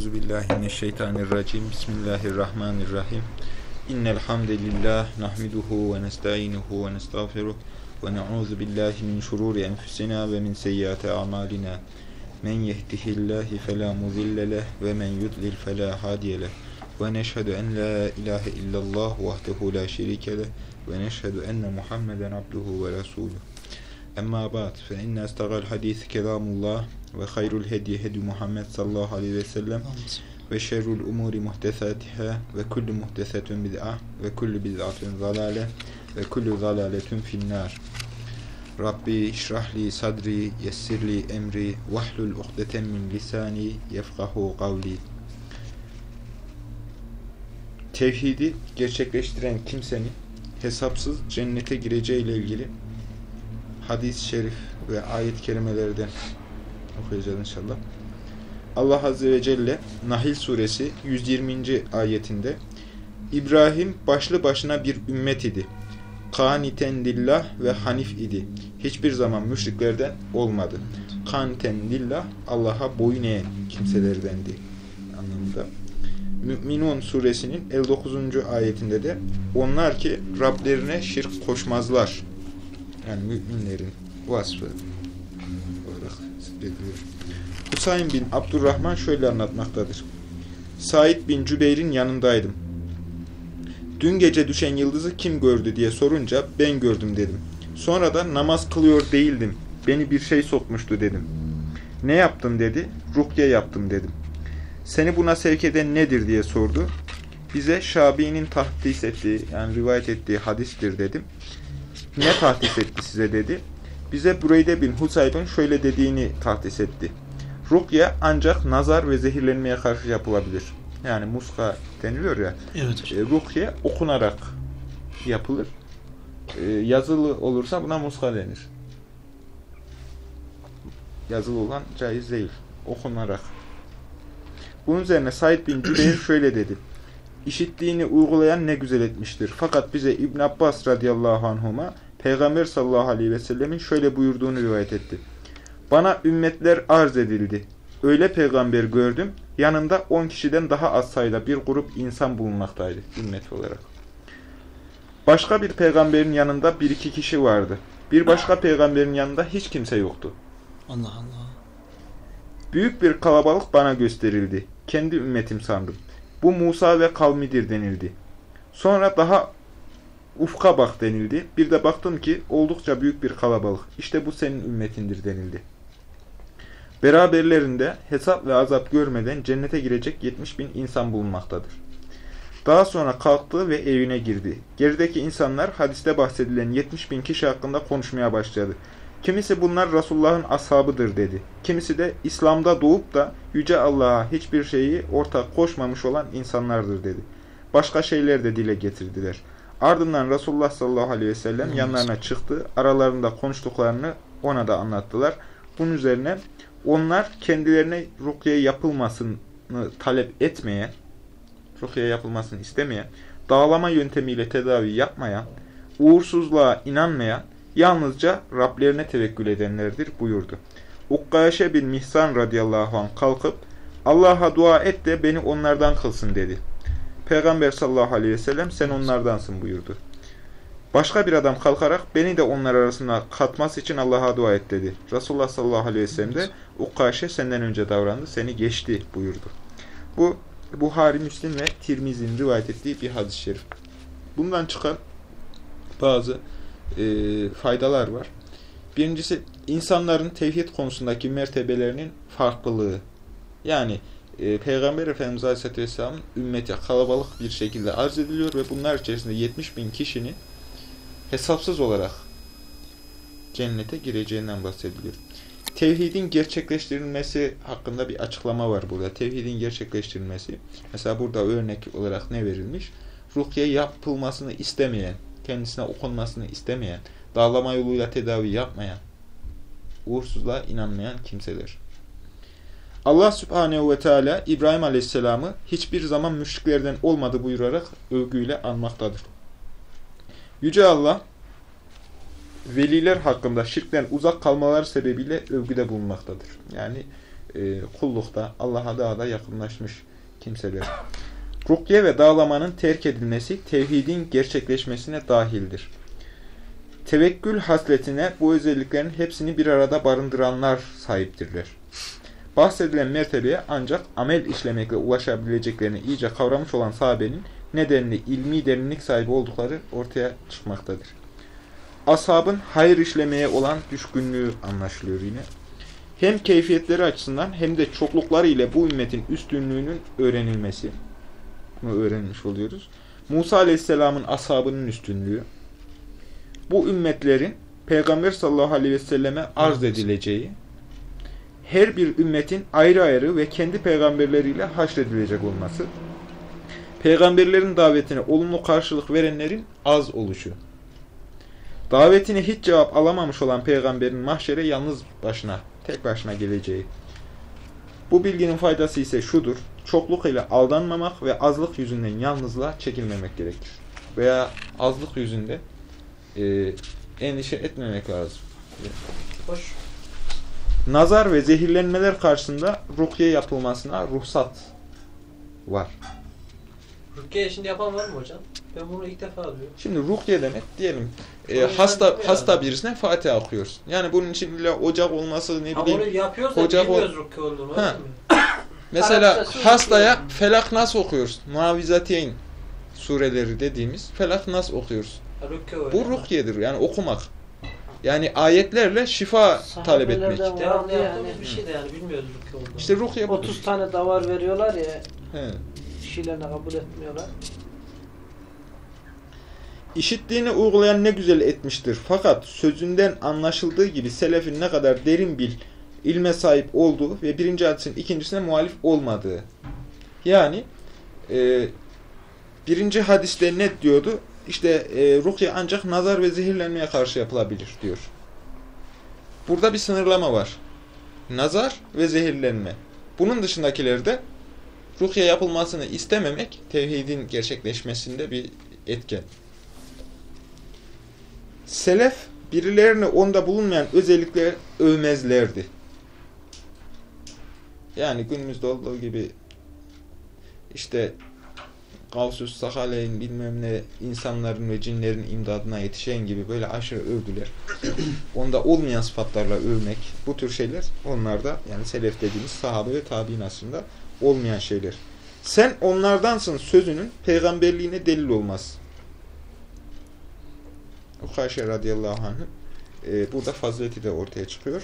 Euzu billahi mineşşeytanirracim. Bismillahirrahmanirrahim. İnnel hamdelellah nahmeduhu ve nestainuhu ve nestağfiruh ve na'uzu billahi min şururi enfusina ve min seyyiati a'malina. Men yehdihillahu fela mudille leh ve men yudlil fela hadiye leh. Ve neşhedü en la ilahe illallah vahdehu la şerike leh ve neşhedü enne Muhammeden abduhu ve resuluh. Emma ba'd fe inne estagal hadis kelamullah ve hayrul hedi hedi Muhammed sallallahu aleyhi ve sellem ve şerrul umuri muhtesatiha ve kullu muhtesetun bid'ah ve kullu bid'atun zalale ve kullu zalaletun finnar. Rabbi işrahli sadri yessirli emri vahlul uhdeten min lisani yefkahu kavli. Tevhidi gerçekleştiren kimsenin hesapsız cennete gireceği ile ilgili hadis-i şerif ve ayet kelimelerden okuyacağız inşallah. Allah Azze ve Celle Nahil suresi 120. ayetinde İbrahim başlı başına bir ümmet idi. Kaniten lillah ve hanif idi. Hiçbir zaman müşriklerden olmadı. Kaniten lillah Allah'a boyun eğen kimselerdendi anlamında. Mü'minun suresinin 59. ayetinde de onlar ki Rablerine şirk koşmazlar. Yani müminlerin vasfı olarak zikrediyor. Husayn bin Abdurrahman şöyle anlatmaktadır. Said bin Cübeyr'in yanındaydım. Dün gece düşen yıldızı kim gördü diye sorunca ben gördüm dedim. Sonra da namaz kılıyor değildim. Beni bir şey sokmuştu dedim. Ne yaptım dedi. Ruhye yaptım dedim. Seni buna sevk eden nedir diye sordu. Bize Şabi'nin tahdis ettiği yani rivayet ettiği hadistir dedim. Ne tahdis etti size dedi. Bize Bureyde bin Husayb'ın şöyle dediğini tahdis etti. Rukye ancak nazar ve zehirlenmeye karşı yapılabilir. Yani muska deniliyor ya. Evet. E, rukye okunarak yapılır. E, yazılı olursa buna muska denir. Yazılı olan caiz değil. Okunarak. Bunun üzerine Said bin Cübeyr şöyle dedi. İşittiğini uygulayan ne güzel etmiştir. Fakat bize İbn Abbas radıyallahu anhuma Peygamber sallallahu aleyhi ve sellemin şöyle buyurduğunu rivayet etti. Bana ümmetler arz edildi. Öyle peygamber gördüm, yanında on kişiden daha az sayıda bir grup insan bulunmaktaydı ümmet olarak. Başka bir peygamberin yanında bir iki kişi vardı. Bir başka peygamberin yanında hiç kimse yoktu. Allah Allah. Büyük bir kalabalık bana gösterildi. Kendi ümmetim sandım. Bu Musa ve kavmidir denildi. Sonra daha ufka bak denildi. Bir de baktım ki oldukça büyük bir kalabalık. İşte bu senin ümmetindir denildi. Beraberlerinde hesap ve azap görmeden cennete girecek 70 bin insan bulunmaktadır. Daha sonra kalktı ve evine girdi. Gerideki insanlar hadiste bahsedilen 70 bin kişi hakkında konuşmaya başladı. Kimisi bunlar Resulullah'ın ashabıdır dedi. Kimisi de İslam'da doğup da Yüce Allah'a hiçbir şeyi ortak koşmamış olan insanlardır dedi. Başka şeyler de dile getirdiler. Ardından Resulullah sallallahu aleyhi ve sellem yanlarına çıktı. Aralarında konuştuklarını ona da anlattılar. Bunun üzerine onlar kendilerine rukiye yapılmasını talep etmeyen, rukiye yapılmasını istemeyen, dağlama yöntemiyle tedavi yapmayan, uğursuzluğa inanmayan, yalnızca Rablerine tevekkül edenlerdir buyurdu. Ukkaşe bin Mihsan radıyallahu anh kalkıp Allah'a dua et de beni onlardan kılsın dedi. Peygamber sallallahu aleyhi ve sellem sen onlardansın buyurdu. Başka bir adam kalkarak beni de onlar arasında katması için Allah'a dua et dedi. Resulullah sallallahu aleyhi ve sellem de Ukkaşe senden önce davrandı, seni geçti buyurdu. Bu Buhari, Müslim ve Tirmizi'nin rivayet ettiği bir hadis-i şerif. Bundan çıkan bazı e, faydalar var. Birincisi insanların tevhid konusundaki mertebelerinin farklılığı. Yani e, Peygamber Efendimiz Aleyhisselatü Vesselam'ın ümmete kalabalık bir şekilde arz ediliyor ve bunlar içerisinde 70 bin kişinin hesapsız olarak cennete gireceğinden bahsediliyor. Tevhidin gerçekleştirilmesi hakkında bir açıklama var burada. Tevhidin gerçekleştirilmesi. Mesela burada örnek olarak ne verilmiş? Rukiye yapılmasını istemeyen, kendisine okunmasını istemeyen, dağlama yoluyla tedavi yapmayan, uğursuzluğa inanmayan kimseler. Allah Subhanehu ve Teala İbrahim Aleyhisselam'ı hiçbir zaman müşriklerden olmadı buyurarak övgüyle anmaktadır. Yüce Allah veliler hakkında şirkten uzak kalmaları sebebiyle övgüde bulunmaktadır. Yani e, kullukta Allah'a daha da yakınlaşmış kimseler. Rukye ve dağlamanın terk edilmesi tevhidin gerçekleşmesine dahildir. Tevekkül hasletine bu özelliklerin hepsini bir arada barındıranlar sahiptirler. Bahsedilen mertebeye ancak amel işlemekle ulaşabileceklerini iyice kavramış olan sahabenin nedenli ilmi derinlik sahibi oldukları ortaya çıkmaktadır. Ashabın hayır işlemeye olan düşkünlüğü anlaşılıyor yine. Hem keyfiyetleri açısından hem de çoklukları ile bu ümmetin üstünlüğünün öğrenilmesi. Bunu öğrenmiş oluyoruz. Musa Aleyhisselam'ın ashabının üstünlüğü. Bu ümmetlerin Peygamber sallallahu aleyhi ve selleme arz edileceği, her bir ümmetin ayrı ayrı ve kendi peygamberleriyle haşredilecek olması, peygamberlerin davetine olumlu karşılık verenlerin az oluşu, davetine hiç cevap alamamış olan peygamberin mahşere yalnız başına, tek başına geleceği. Bu bilginin faydası ise şudur, çokluk ile aldanmamak ve azlık yüzünden yalnızlığa çekilmemek gerekir. Veya azlık yüzünde e, endişe etmemek lazım. Hoş. Nazar ve zehirlenmeler karşısında rukiye yapılmasına ruhsat var. Rukiye şimdi yapan var mı hocam? Ben bunu ilk defa duyuyorum. Şimdi rukiye demek diyelim e, hasta hasta yani. birisine Fatiha okuyoruz. Yani bunun için illa ocak olması ne Ha bileyim. onu yapıyorsa Hoca bilmiyoruz rukiye olduğunu. Ha. Mesela hastaya. Felak Nas okuyoruz. Muavizateyn sureleri dediğimiz Felak Nas okuyoruz. Rukiye. Bu rukiyedir yani okumak. Yani ayetlerle şifa talep etmek. Sahabelerden vardı yani. yaptığımız bir şey de yani bilmiyoruz rukiye olduğunu. İşte rukiye budur. 30 tane davar veriyorlar ya, He. kişilerine kabul etmiyorlar. İşittiğini uygulayan ne güzel etmiştir. Fakat sözünden anlaşıldığı gibi selefin ne kadar derin bir ilme sahip olduğu ve birinci hadisin ikincisine muhalif olmadığı. Yani e, birinci hadiste ne diyordu? İşte e, ruhya ancak nazar ve zehirlenmeye karşı yapılabilir diyor. Burada bir sınırlama var. Nazar ve zehirlenme. Bunun dışındakileri de ruhya yapılmasını istememek tevhidin gerçekleşmesinde bir etken. Selef birilerini onda bulunmayan özellikle övmezlerdi. Yani günümüzde olduğu gibi işte Gavsus Sakaleyn bilmem ne insanların ve cinlerin imdadına yetişen gibi böyle aşırı övdüler. Onda olmayan sıfatlarla övmek bu tür şeyler onlarda yani selef dediğimiz sahabe ve tabi'in aslında olmayan şeyler. Sen onlardansın sözünün peygamberliğine delil olmaz. Ukayşe radıyallahu anh e, burada fazileti de ortaya çıkıyor.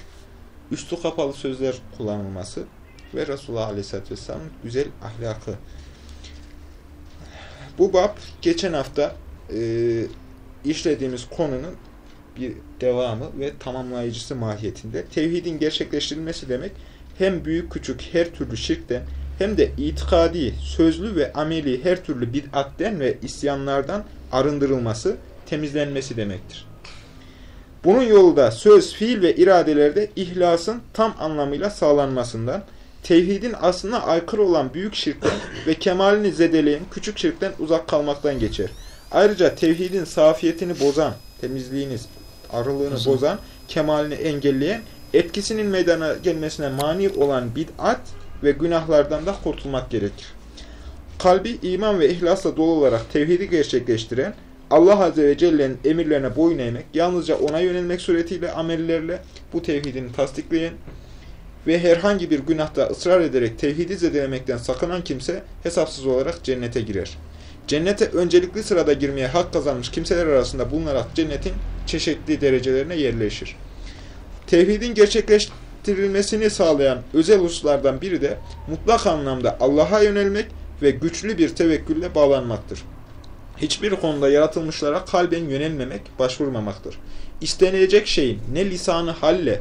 Üstü kapalı sözler kullanılması ve Resulullah aleyhisselatü vesselamın güzel ahlakı. Bu bab geçen hafta e, işlediğimiz konunun bir devamı ve tamamlayıcısı mahiyetinde. Tevhidin gerçekleştirilmesi demek hem büyük küçük her türlü şirkten hem de itikadi, sözlü ve ameli her türlü bid'atten ve isyanlardan arındırılması, temizlenmesi demektir. Bunun yolu da söz, fiil ve iradelerde ihlasın tam anlamıyla sağlanmasından, tevhidin aslına aykırı olan büyük şirkten ve kemalini zedeleyen küçük şirkten uzak kalmaktan geçer. Ayrıca tevhidin safiyetini bozan, temizliğini, arılığını Bozan. bozan, kemalini engelleyen, etkisinin meydana gelmesine mani olan bid'at ve günahlardan da kurtulmak gerekir. Kalbi iman ve ihlasla dolu olarak tevhidi gerçekleştiren, Allah Azze ve Celle'nin emirlerine boyun eğmek, yalnızca ona yönelmek suretiyle amellerle bu tevhidini tasdikleyen ve herhangi bir günahta ısrar ederek tevhidi zedelemekten sakınan kimse hesapsız olarak cennete girer. Cennete öncelikli sırada girmeye hak kazanmış kimseler arasında bulunarak cennetin çeşitli derecelerine yerleşir. Tevhidin gerçekleştirilmesini sağlayan özel hususlardan biri de mutlak anlamda Allah'a yönelmek ve güçlü bir tevekkülle bağlanmaktır. Hiçbir konuda yaratılmışlara kalben yönelmemek, başvurmamaktır. İstenilecek şeyin ne lisanı halle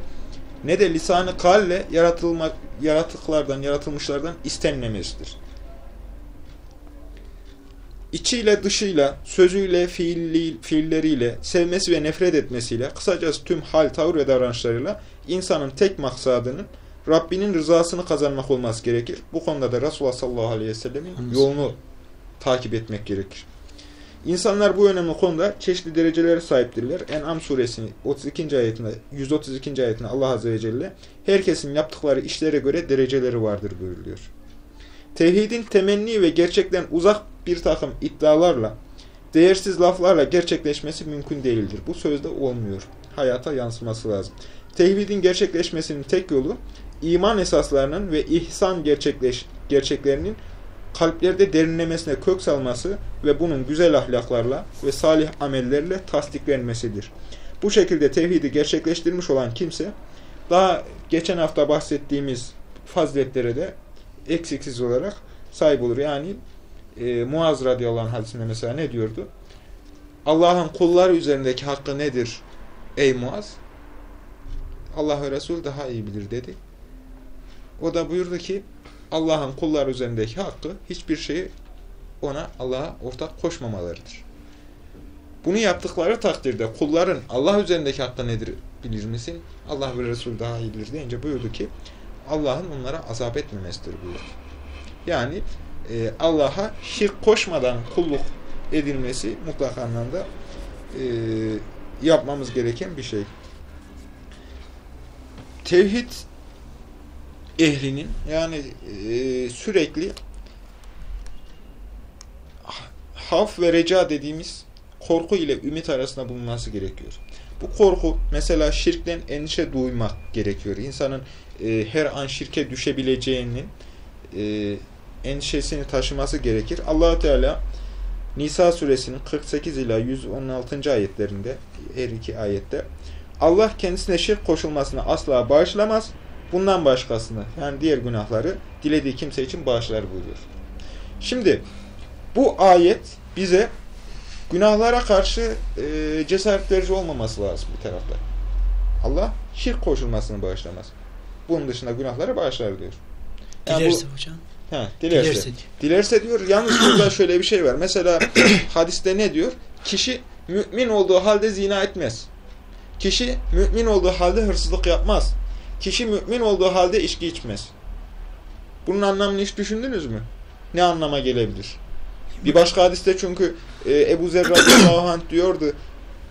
ne de lisanı kalle yaratılmak, yaratıklardan, yaratılmışlardan istenmemesidir. İçiyle, dışıyla, sözüyle, fiilli, fiilleriyle, sevmesi ve nefret etmesiyle, kısacası tüm hal, tavır ve davranışlarıyla insanın tek maksadının Rabbinin rızasını kazanmak olması gerekir. Bu konuda da Resulullah sallallahu aleyhi ve sellemin yolunu takip etmek gerekir. İnsanlar bu önemli konuda çeşitli derecelere sahiptirler. En'am suresinin 32. ayetinde, 132. ayetinde Allah Azze ve Celle herkesin yaptıkları işlere göre dereceleri vardır buyuruyor. Tevhidin temenni ve gerçekten uzak bir takım iddialarla, değersiz laflarla gerçekleşmesi mümkün değildir. Bu sözde olmuyor. Hayata yansıması lazım. Tevhidin gerçekleşmesinin tek yolu, iman esaslarının ve ihsan gerçekleş, gerçeklerinin kalplerde derinlemesine kök salması ve bunun güzel ahlaklarla ve salih amellerle tasdiklenmesidir. Bu şekilde tevhidi gerçekleştirmiş olan kimse, daha geçen hafta bahsettiğimiz faziletlere de eksiksiz olarak sahip olur. Yani e, Muaz radıyallahu anh hadisinde mesela ne diyordu? Allah'ın kulları üzerindeki hakkı nedir ey Muaz? Allah ve Resul daha iyi bilir dedi. O da buyurdu ki Allah'ın kullar üzerindeki hakkı hiçbir şeyi ona Allah'a ortak koşmamalarıdır. Bunu yaptıkları takdirde kulların Allah üzerindeki hakkı nedir bilir misin? Allah ve Resul daha iyi bilir deyince buyurdu ki Allah'ın onlara azap etmemesidir buyurdu. Yani e, Allah'a şirk koşmadan kulluk edilmesi mutlak anlamda e, yapmamız gereken bir şey. Tevhid ehlinin yani e, sürekli haf ve reca dediğimiz korku ile ümit arasında bulunması gerekiyor. Bu korku mesela şirkten endişe duymak gerekiyor. İnsanın e, her an şirke düşebileceğinin e, endişesini taşıması gerekir. allah Teala Nisa suresinin 48 ila 116. ayetlerinde her iki ayette Allah kendisine şirk koşulmasını asla bağışlamaz. Bundan başkasını yani diğer günahları dilediği kimse için bağışlar buyuruyor. Şimdi bu ayet bize günahlara karşı e, cesaret verici olmaması lazım bir tarafta. Allah şirk koşulmasını bağışlamaz. Bunun dışında günahları bağışlar diyor. Yani Dilerse bu, hocam. he, dilerse. Dilerse dilerse. diyor. Yalnız burada şöyle bir şey var. Mesela hadiste ne diyor? Kişi mümin olduğu halde zina etmez. Kişi mümin olduğu halde hırsızlık yapmaz. Kişi mümin olduğu halde içki içmez. Bunun anlamını hiç düşündünüz mü? Ne anlama gelebilir? Bir başka hadiste çünkü e, Ebu Zer radıyallahu anh diyordu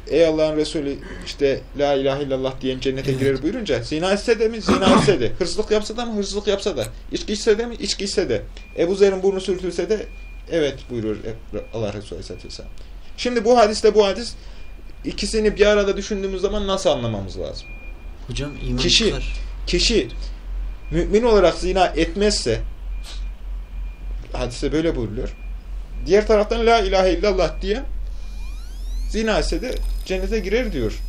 Ey Allah'ın Resulü işte La ilahe illallah diyen cennete Evet. girer buyurunca zina etse de mi? Zina etse de. Hırsızlık yapsa da mı? Hırsızlık yapsa da. İçki içse de mi? İçki içse de. Ebu Zer'in burnu sürtülse de evet buyurur Allah Resulü Aleyhisselatü Vesselam. Şimdi bu hadiste bu hadis ikisini bir arada düşündüğümüz zaman nasıl anlamamız lazım? Hocam iman Kişi- çıkar. Kişi mümin olarak zina etmezse hadiste böyle buyuruluyor. Diğer taraftan la ilahe illallah diye zina etse de cennete girer diyor.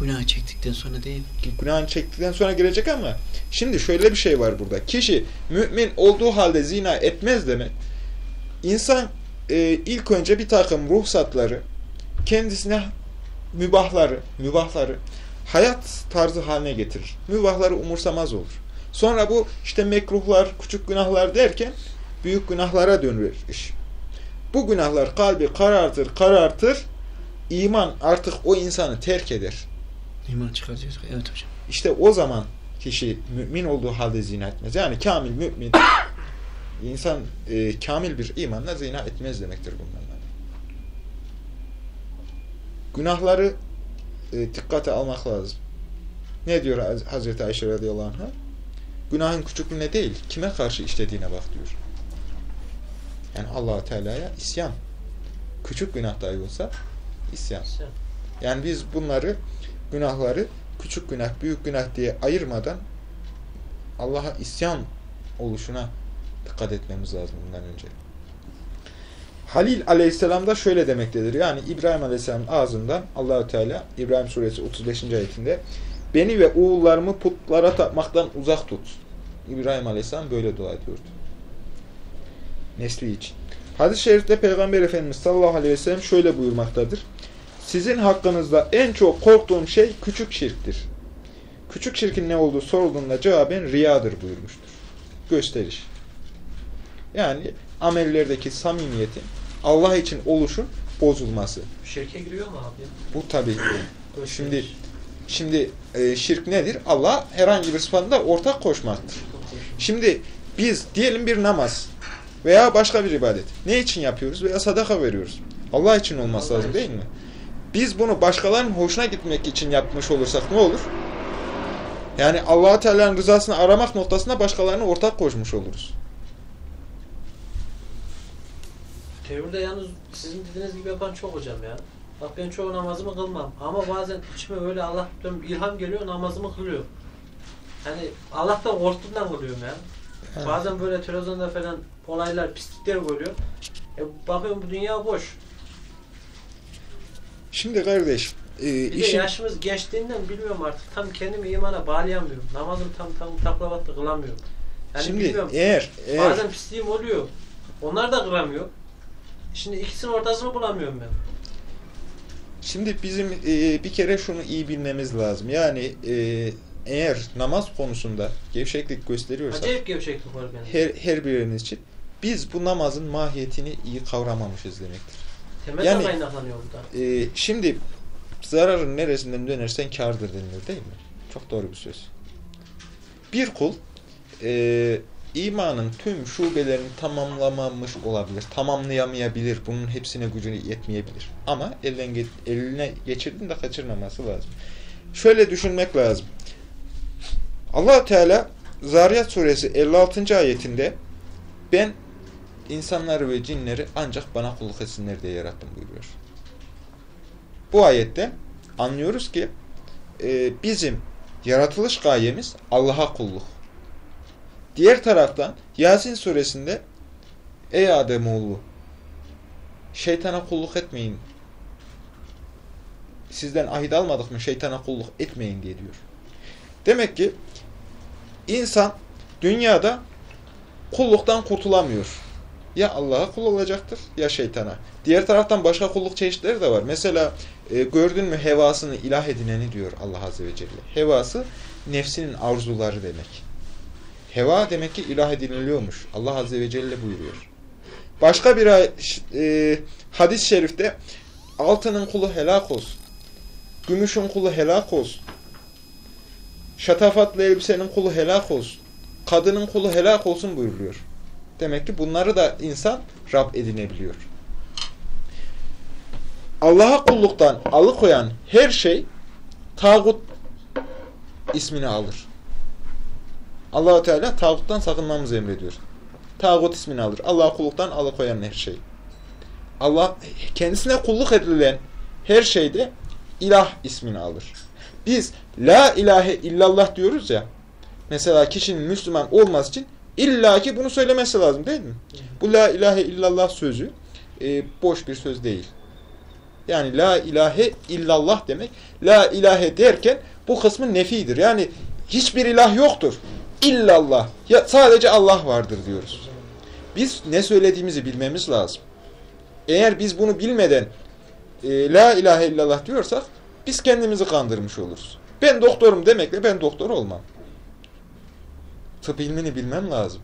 Günah çektikten sonra değil. Günahını çektikten sonra girecek ama şimdi şöyle bir şey var burada. Kişi mümin olduğu halde zina etmez demek. İnsan e, ilk önce bir takım ruhsatları kendisine mübahları, mübahları hayat tarzı haline getirir. Mübahları umursamaz olur. Sonra bu işte mekruhlar, küçük günahlar derken büyük günahlara dönür iş. Bu günahlar kalbi karartır, karartır. İman artık o insanı terk eder. İman çıkar diyoruz. Evet hocam. İşte o zaman kişi mümin olduğu halde zina etmez. Yani kamil mümin insan e, kamil bir imanla zina etmez demektir. Yani. Günahları e, dikkate almak lazım. Ne diyor Haz- Hazreti Ayşe radıyallahu anh'a? Günahın küçüklüğüne değil, kime karşı işlediğine bak diyor. Yani allah Teala'ya isyan. Küçük günah dahi olsa isyan. Yani biz bunları, günahları küçük günah, büyük günah diye ayırmadan Allah'a isyan oluşuna dikkat etmemiz lazım bundan önce. Halil aleyhisselam da şöyle demektedir. Yani İbrahim aleyhisselamın ağzından Allahü Teala İbrahim suresi 35. ayetinde beni ve oğullarımı putlara tapmaktan uzak tut. İbrahim aleyhisselam böyle dua ediyordu. Nesli için. Hadis-i şerifte Peygamber Efendimiz sallallahu aleyhi ve sellem şöyle buyurmaktadır. Sizin hakkınızda en çok korktuğum şey küçük şirktir. Küçük şirkin ne olduğu sorulduğunda cevaben riyadır buyurmuştur. Gösteriş. Yani amellerdeki samimiyetin Allah için oluşun bozulması. Şirke giriyor mu abi? Bu tabi. Şimdi şimdi e, şirk nedir? Allah herhangi bir sıfatında ortak koşmaktır. Şimdi biz diyelim bir namaz. Veya başka bir ibadet. Ne için yapıyoruz? Veya sadaka veriyoruz. Allah için olması Allah lazım için. değil mi? Biz bunu başkalarının hoşuna gitmek için yapmış olursak ne olur? Yani allah Teala'nın rızasını aramak noktasında başkalarını ortak koşmuş oluruz. Teoride yalnız sizin dediğiniz gibi yapan çok hocam ya. Bak ben çoğu namazımı kılmam. Ama bazen içime öyle Allah'tan ilham geliyor namazımı kılıyor. Hani Allah'tan korktuğumdan kılıyorum ya. Evet. Bazen böyle televizyonda falan olaylar, pislikler görüyor. E bakıyorum bu dünya boş. Şimdi kardeş, e, Bir de işin yaşımız geçtiğinden bilmiyorum artık. Tam kendimi imana bağlayamıyorum. Namazım tam tam taklavatlı kılamıyorum. Yani şimdi bilmiyorum. eğer eğer Bazen pisliğim oluyor. Onlar da kıramıyor. Şimdi ikisinin ortasını bulamıyorum ben. Şimdi bizim e, bir kere şunu iyi bilmemiz lazım. Yani e, eğer namaz konusunda gevşeklik gösteriyorsak Acayip gevşeklik var benim. her, her biriniz için biz bu namazın mahiyetini iyi kavramamışız demektir. Temel yani- kaynaklanıyor burada. E, şimdi zararın neresinden dönersen kârdır deniyor değil mi? Çok doğru bir söz. Bir kul e, imanın tüm şubelerini tamamlamamış olabilir. Tamamlayamayabilir. Bunun hepsine gücü yetmeyebilir. Ama elden ge- eline geçirdiğinde kaçırmaması lazım. Şöyle düşünmek lazım. allah Teala Zariyat suresi 56. ayetinde ben insanları ve cinleri ancak bana kulluk etsinler diye yarattım buyuruyor. Bu ayette anlıyoruz ki e, bizim yaratılış gayemiz Allah'a kulluk. Diğer taraftan Yasin suresinde Ey Ademoğlu şeytana kulluk etmeyin. Sizden ahit almadık mı şeytana kulluk etmeyin diye diyor. Demek ki insan dünyada kulluktan kurtulamıyor. Ya Allah'a kul olacaktır ya şeytana. Diğer taraftan başka kulluk çeşitleri de var. Mesela e, gördün mü hevasını ilah edineni diyor Allah Azze ve Celle. Hevası nefsinin arzuları demek. Heva demek ki ilah ediniliyormuş. Allah Azze ve Celle buyuruyor. Başka bir ay- e, hadis-i şerifte altının kulu helak olsun. Gümüşün kulu helak olsun. Şatafatlı elbisenin kulu helak olsun. Kadının kulu helak olsun buyuruyor. Demek ki bunları da insan Rab edinebiliyor. Allah'a kulluktan alıkoyan her şey tağut ismini alır. Allah Teala tağuttan sakınmamızı emrediyor. Tağut ismini alır. Allah'a kulluktan alıkoyan her şey. Allah kendisine kulluk edilen her şeyde ilah ismini alır. Biz la ilahe illallah diyoruz ya. Mesela kişinin Müslüman olması için illaki bunu söylemesi lazım değil mi? Bu la ilahe illallah sözü e, boş bir söz değil. Yani la ilahe illallah demek. La ilahe derken bu kısmı nefidir. Yani hiçbir ilah yoktur. İllallah. Ya sadece Allah vardır diyoruz. Biz ne söylediğimizi bilmemiz lazım. Eğer biz bunu bilmeden e, la ilahe illallah diyorsak biz kendimizi kandırmış oluruz. Ben doktorum demekle ben doktor olmam. Tıp ilmini bilmem lazım.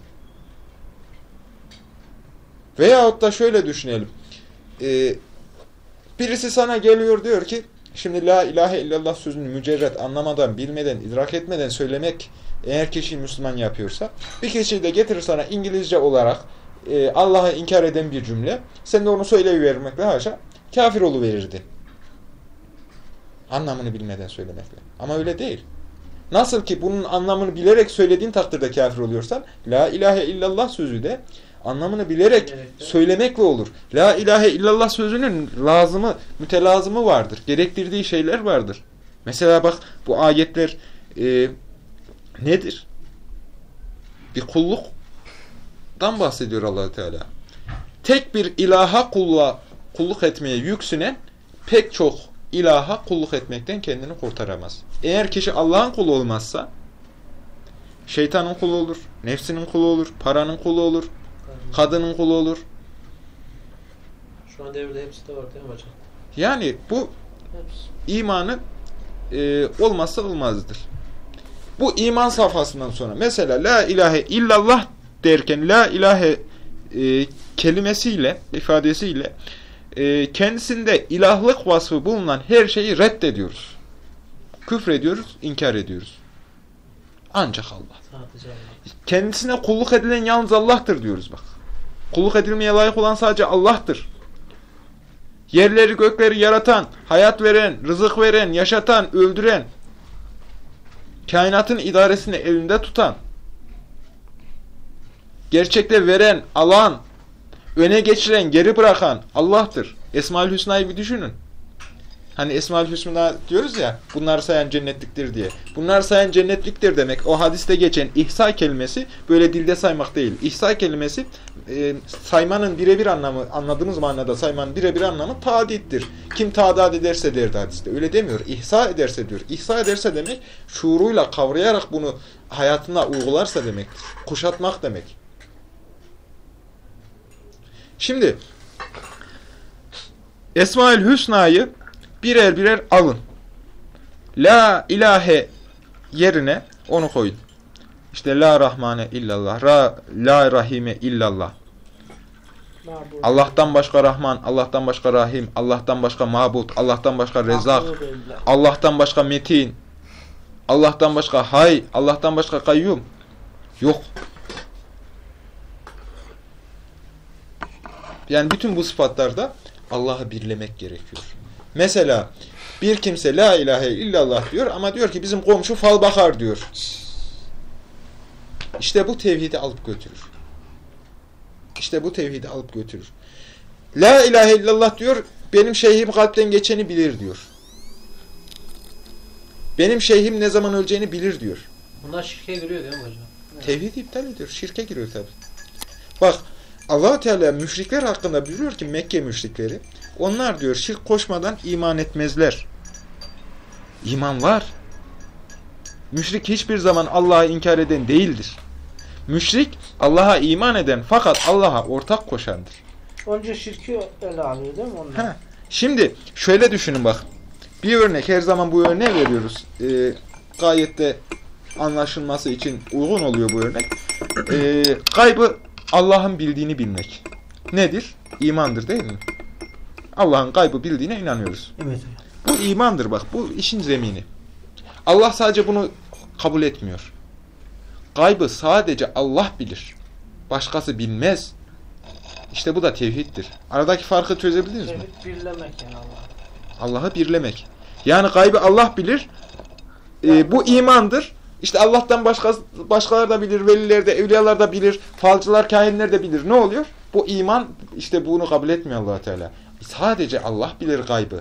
Veyahut da şöyle düşünelim. Ee, birisi sana geliyor diyor ki şimdi la ilahe illallah sözünü mücerret anlamadan, bilmeden, idrak etmeden söylemek eğer kişi Müslüman yapıyorsa bir kişi de getirir sana İngilizce olarak e, Allah'ı inkar eden bir cümle sen de onu söyleyivermekle haşa kafir oluverirdi. Anlamını bilmeden söylemekle. Ama öyle değil. Nasıl ki bunun anlamını bilerek söylediğin takdirde kafir oluyorsan La ilahe illallah sözü de anlamını bilerek söylemekle olur. La ilahe illallah sözünün lazımı, mütelazımı vardır. Gerektirdiği şeyler vardır. Mesela bak bu ayetler e, nedir? Bir kulluktan bahsediyor allah Teala. Tek bir ilaha kulla, kulluk etmeye yüksünen pek çok ilaha kulluk etmekten kendini kurtaramaz. Eğer kişi Allah'ın kulu olmazsa şeytanın kulu olur, nefsinin kulu olur, paranın kulu olur, kadının kulu olur. Şu an devirde hepsi de var değil mi hocam? Yani bu imanın e, olmazsa olmazdır. Bu iman safhasından sonra mesela la ilahe illallah derken la ilahe e, kelimesiyle, ifadesiyle e, kendisinde ilahlık vasfı bulunan her şeyi reddediyoruz. Küfrediyoruz, inkar ediyoruz. Ancak Allah. Kendisine kulluk edilen yalnız Allah'tır diyoruz bak. Kulluk edilmeye layık olan sadece Allah'tır. Yerleri gökleri yaratan, hayat veren, rızık veren, yaşatan, öldüren, kainatın idaresini elinde tutan, gerçekte veren, alan, öne geçiren, geri bırakan Allah'tır. Esma-ül Hüsna'yı bir düşünün. Hani Esma-ül Hüsna diyoruz ya, bunlar sayan cennetliktir diye. Bunlar sayan cennetliktir demek. O hadiste geçen ihsa kelimesi böyle dilde saymak değil. İhsa kelimesi e, saymanın birebir anlamı, anladığımız manada saymanın birebir anlamı tadittir. Kim tadat ederse derdi hadiste. Öyle demiyor. İhsa ederse diyor. İhsa ederse demek şuuruyla kavrayarak bunu hayatına uygularsa demektir. Kuşatmak demek. Şimdi Esma-ül Hüsna'yı birer birer alın. La ilahe yerine onu koyun. İşte la rahmane illallah, ra, la rahime illallah. Allah'tan başka Rahman, Allah'tan başka Rahim, Allah'tan başka Mabut, Allah'tan başka Rezak. Allah'tan başka Metin, Allah'tan başka Hay, Allah'tan başka Kayyum. Yok. Yani bütün bu sıfatlarda Allah'ı birlemek gerekiyor. Mesela bir kimse la ilahe illallah diyor ama diyor ki bizim komşu fal bakar diyor. İşte bu tevhidi alıp götürür. İşte bu tevhidi alıp götürür. La ilahe illallah diyor, benim şeyhim kalpten geçeni bilir diyor. Benim şeyhim ne zaman öleceğini bilir diyor. Bunlar şirke giriyor değil mi hocam? Tevhid iptal ediyor. Şirke giriyor tabi. Bak allah Teala müşrikler hakkında buyuruyor ki Mekke müşrikleri onlar diyor şirk koşmadan iman etmezler. İman var. Müşrik hiçbir zaman Allah'ı inkar eden değildir. Müşrik Allah'a iman eden fakat Allah'a ortak koşandır. Önce şirki ele alıyor değil mi onlar? He. Şimdi şöyle düşünün bak. Bir örnek her zaman bu örneği veriyoruz. Ee, gayet de anlaşılması için uygun oluyor bu örnek. Ee, kaybı Allah'ın bildiğini bilmek. Nedir? İmandır değil mi? Allah'ın kaybı bildiğine inanıyoruz. Evet Bu imandır bak. Bu işin zemini. Allah sadece bunu kabul etmiyor. Kaybı sadece Allah bilir. Başkası bilmez. İşte bu da tevhiddir. Aradaki farkı çözebildiniz mi? Tevhid birlemek yani Allah. Allah'ı birlemek. Yani gaybı Allah bilir. Ee, bu imandır. İşte Allah'tan başka, başkaları da bilir, veliler de, evliyalar da bilir, falcılar, kahinler de bilir. Ne oluyor? Bu iman, işte bunu kabul etmiyor allah Teala. Sadece Allah bilir gaybı.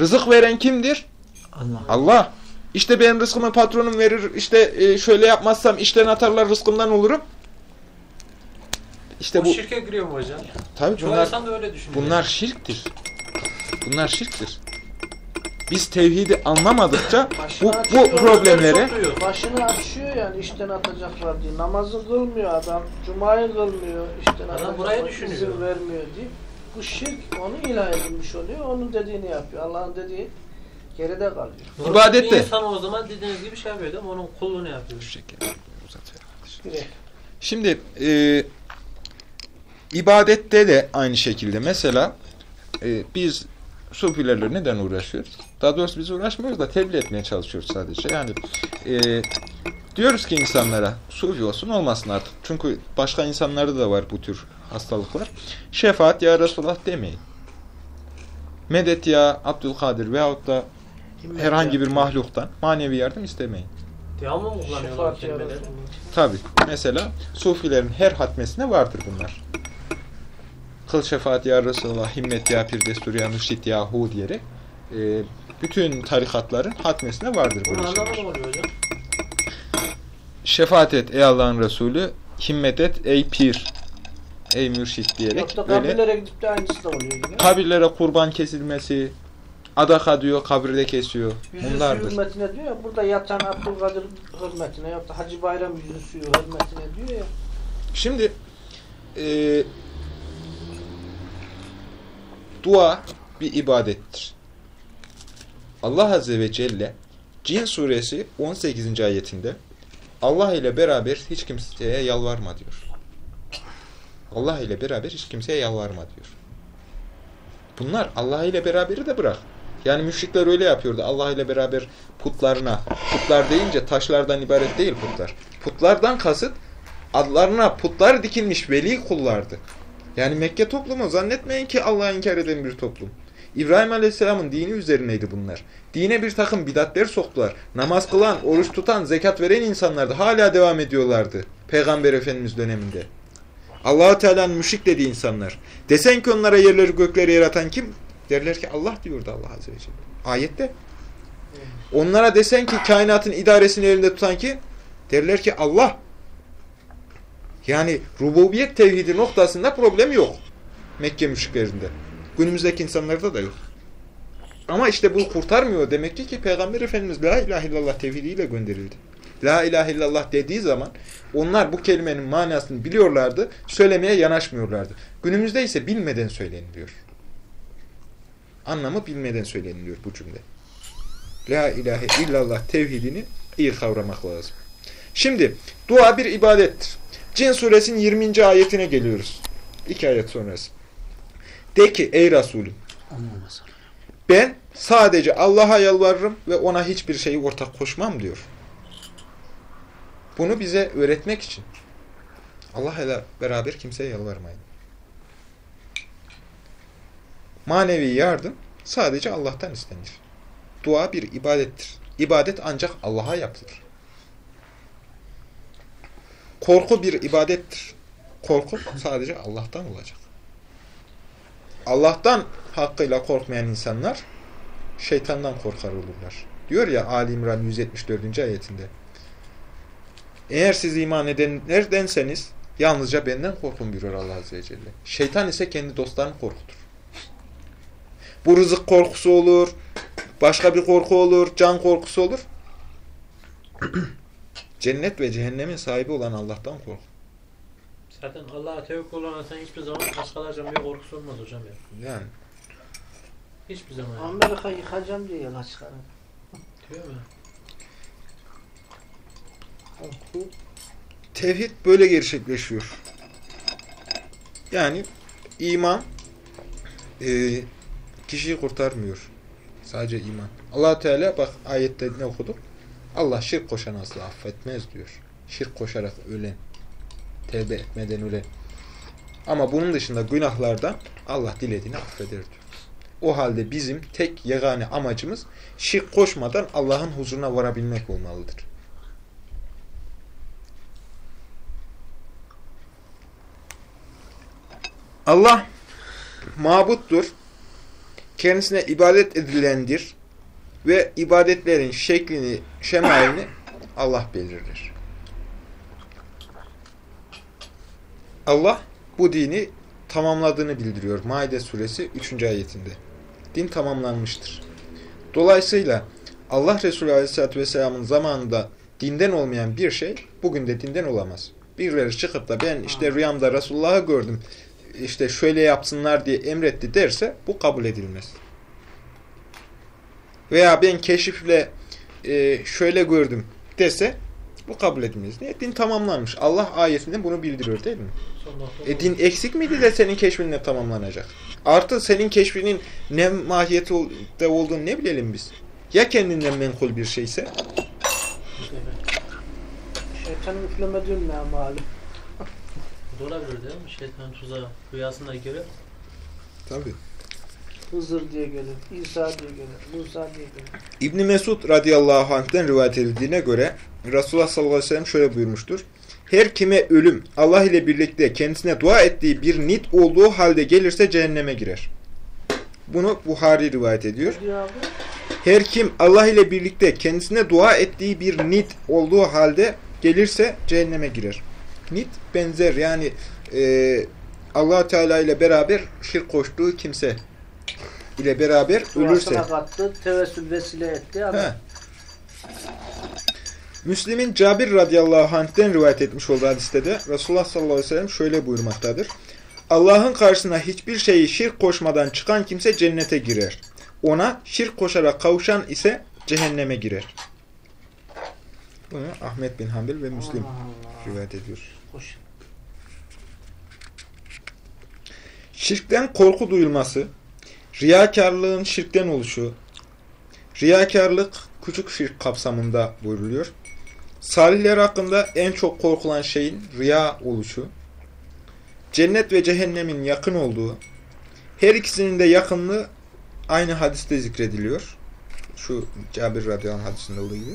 Rızık veren kimdir? Allah. Allah. İşte benim rızkımı patronum verir, işte e, şöyle yapmazsam işten atarlar, rızkımdan olurum. İşte bu, bu, şirke giriyor mu hocam? tabii Çoğu bunlar, insan da öyle düşünüyor. bunlar şirktir. Bunlar şirktir. Biz tevhidi anlamadıkça bu, bu problemleri Başını açıyor yani işten atacaklar diye. Namazı kılmıyor adam. Cumayı kılmıyor. işten Adam atacaklar. burayı düşünüyor. izin vermiyor diye. Bu şirk onu ilah edilmiş oluyor. Onun dediğini yapıyor. Allah'ın dediği geride kalıyor. İbadette. İnsan o zaman dediğiniz gibi şey yapıyor değil mi? Onun kulluğunu yapıyor. Şimdi e, ibadette de aynı şekilde mesela e, biz Sufilerle neden uğraşıyoruz? Daha doğrusu biz uğraşmıyoruz da tebliğ etmeye çalışıyoruz sadece. Yani e, diyoruz ki insanlara Sufi olsun olmasın artık. Çünkü başka insanlarda da var bu tür hastalıklar. Şefaat ya Resulullah demeyin. Medet ya Abdülkadir veyahut da herhangi bir mahluktan manevi yardım istemeyin. Devamlı mı kullanıyorlar kelimeleri? Tabi. Mesela Sufilerin her hatmesine vardır bunlar. Kıl şefaat ya Resulallah, himmet ya pir destur ya mürşit ya hu diyerek e, bütün tarikatların hatmesine vardır Bunun böyle şeyler. Şefaat et ey Allah'ın Resulü, himmet et ey pir, ey mürşit diyerek Yoksa böyle kabirlere gidip de aynısı da oluyor yine. kabirlere kurban kesilmesi, adaka diyor kabirde kesiyor. Yüzü Bunlardır. suyu hürmetine diyor ya, burada yatan Abdülkadir hürmetine, yok da Hacı Bayram yüzü suyu hürmetine diyor ya. Şimdi e, dua bir ibadettir. Allah Azze ve Celle Cin suresi 18. ayetinde Allah ile beraber hiç kimseye yalvarma diyor. Allah ile beraber hiç kimseye yalvarma diyor. Bunlar Allah ile beraberi de bırak. Yani müşrikler öyle yapıyordu. Allah ile beraber putlarına, putlar deyince taşlardan ibaret değil putlar. Putlardan kasıt adlarına putlar dikilmiş veli kullardı. Yani Mekke toplumu zannetmeyin ki Allah'ı inkar eden bir toplum. İbrahim Aleyhisselam'ın dini üzerineydi bunlar. Dine bir takım bidatler soktular. Namaz kılan, oruç tutan, zekat veren insanlardı. Hala devam ediyorlardı. Peygamber Efendimiz döneminde. allah Teala'nın müşrik dediği insanlar. Desen ki onlara yerleri gökleri yaratan kim? Derler ki Allah diyordu Allah Azze ve Celle. Ayette. Onlara desen ki kainatın idaresini elinde tutan kim? Derler ki Allah. Yani rububiyet tevhidi noktasında problem yok. Mekke müşriklerinde. Günümüzdeki insanlarda da yok. Ama işte bu kurtarmıyor. Demek ki ki Peygamber Efendimiz La ilahe illallah tevhidiyle gönderildi. La ilahe illallah dediği zaman onlar bu kelimenin manasını biliyorlardı, söylemeye yanaşmıyorlardı. Günümüzde ise bilmeden söyleniliyor. Anlamı bilmeden söyleniliyor bu cümle. La ilahe illallah tevhidini iyi kavramak lazım. Şimdi dua bir ibadettir. Cin suresinin 20. ayetine geliyoruz. İki ayet sonrası. De ki ey Resulüm ben sadece Allah'a yalvarırım ve ona hiçbir şeyi ortak koşmam diyor. Bunu bize öğretmek için. Allah ile beraber kimseye yalvarmayın. Manevi yardım sadece Allah'tan istenir. Dua bir ibadettir. İbadet ancak Allah'a yapılır. Korku bir ibadettir. Korku sadece Allah'tan olacak. Allah'tan hakkıyla korkmayan insanlar şeytandan korkar olurlar. Diyor ya Ali İmran 174. ayetinde. Eğer siz iman edenlerdenseniz yalnızca benden korkun diyor Allah Azze ve Celle. Şeytan ise kendi dostlarını korkutur. Bu rızık korkusu olur, başka bir korku olur, can korkusu olur. Cennet ve cehennemin sahibi olan Allah'tan kork. Zaten Allah'a tevekkül olan sen hiçbir zaman başkalarca bir korkusu olmaz hocam ya. Yani Hiçbir zaman. yani. Amerika yıkacağım diye yola çıkarır. Diyor mu? Tevhid böyle gerçekleşiyor. Yani iman e, kişiyi kurtarmıyor. Sadece iman. allah Teala bak ayette ne okuduk? Allah şirk koşan asla affetmez diyor. Şirk koşarak ölen. Tevbe etmeden ölen. Ama bunun dışında günahlardan Allah dilediğini affeder diyor. O halde bizim tek yegane amacımız şirk koşmadan Allah'ın huzuruna varabilmek olmalıdır. Allah mabuttur. Kendisine ibadet edilendir. Ve ibadetlerin şeklini, şemalini Allah belirler. Allah bu dini tamamladığını bildiriyor. Maide suresi 3. ayetinde. Din tamamlanmıştır. Dolayısıyla Allah Resulü Aleyhisselatü Vesselam'ın zamanında dinden olmayan bir şey bugün de dinden olamaz. Birileri çıkıp da ben işte rüyamda Resulullah'ı gördüm işte şöyle yapsınlar diye emretti derse bu kabul edilmez. Veya ben keşifle e, şöyle gördüm dese bu kabul edilmez. Niye? Din tamamlanmış. Allah ayetinde bunu bildiriyor değil mi? E din eksik miydi de senin keşfinle tamamlanacak? Artı senin keşfinin ne mahiyette olduğunu ne bilelim biz? Ya kendinden menkul bir şeyse? Şeytanın üflemediğin ne malum. Olabilir değil mi? Şeytan tuzağı rüyasında göre. Tabii. Hızır diye gelir, İsa diye gelir, Musa diye gelir. İbni Mesud radıyallahu anh'ten rivayet edildiğine göre Resulullah sallallahu aleyhi ve sellem şöyle buyurmuştur. Her kime ölüm Allah ile birlikte kendisine dua ettiği bir nit olduğu halde gelirse cehenneme girer. Bunu Buhari rivayet ediyor. Her kim Allah ile birlikte kendisine dua ettiği bir nit olduğu halde gelirse cehenneme girer. Nit benzer yani e, allah Teala ile beraber şirk koştuğu kimse ile beraber ölürse. Kattı, tevessül vesile etti. He. Müslim'in Cabir radıyallahu anh'ten rivayet etmiş olduğu hadiste de Resulullah sallallahu aleyhi ve sellem şöyle buyurmaktadır. Allah'ın karşısına hiçbir şeyi şirk koşmadan çıkan kimse cennete girer. Ona şirk koşarak kavuşan ise cehenneme girer. Bunu Ahmet bin Hanbel ve Müslim rivayet ediyor. Hoş. Şirkten korku duyulması, riyakarlığın şirkten oluşu, riyakarlık küçük şirk kapsamında buyruluyor. Salihler hakkında en çok korkulan şeyin riya oluşu, cennet ve cehennemin yakın olduğu, her ikisinin de yakınlığı aynı hadiste zikrediliyor. Şu Cabir radıyallahu hadisinde olduğu gibi.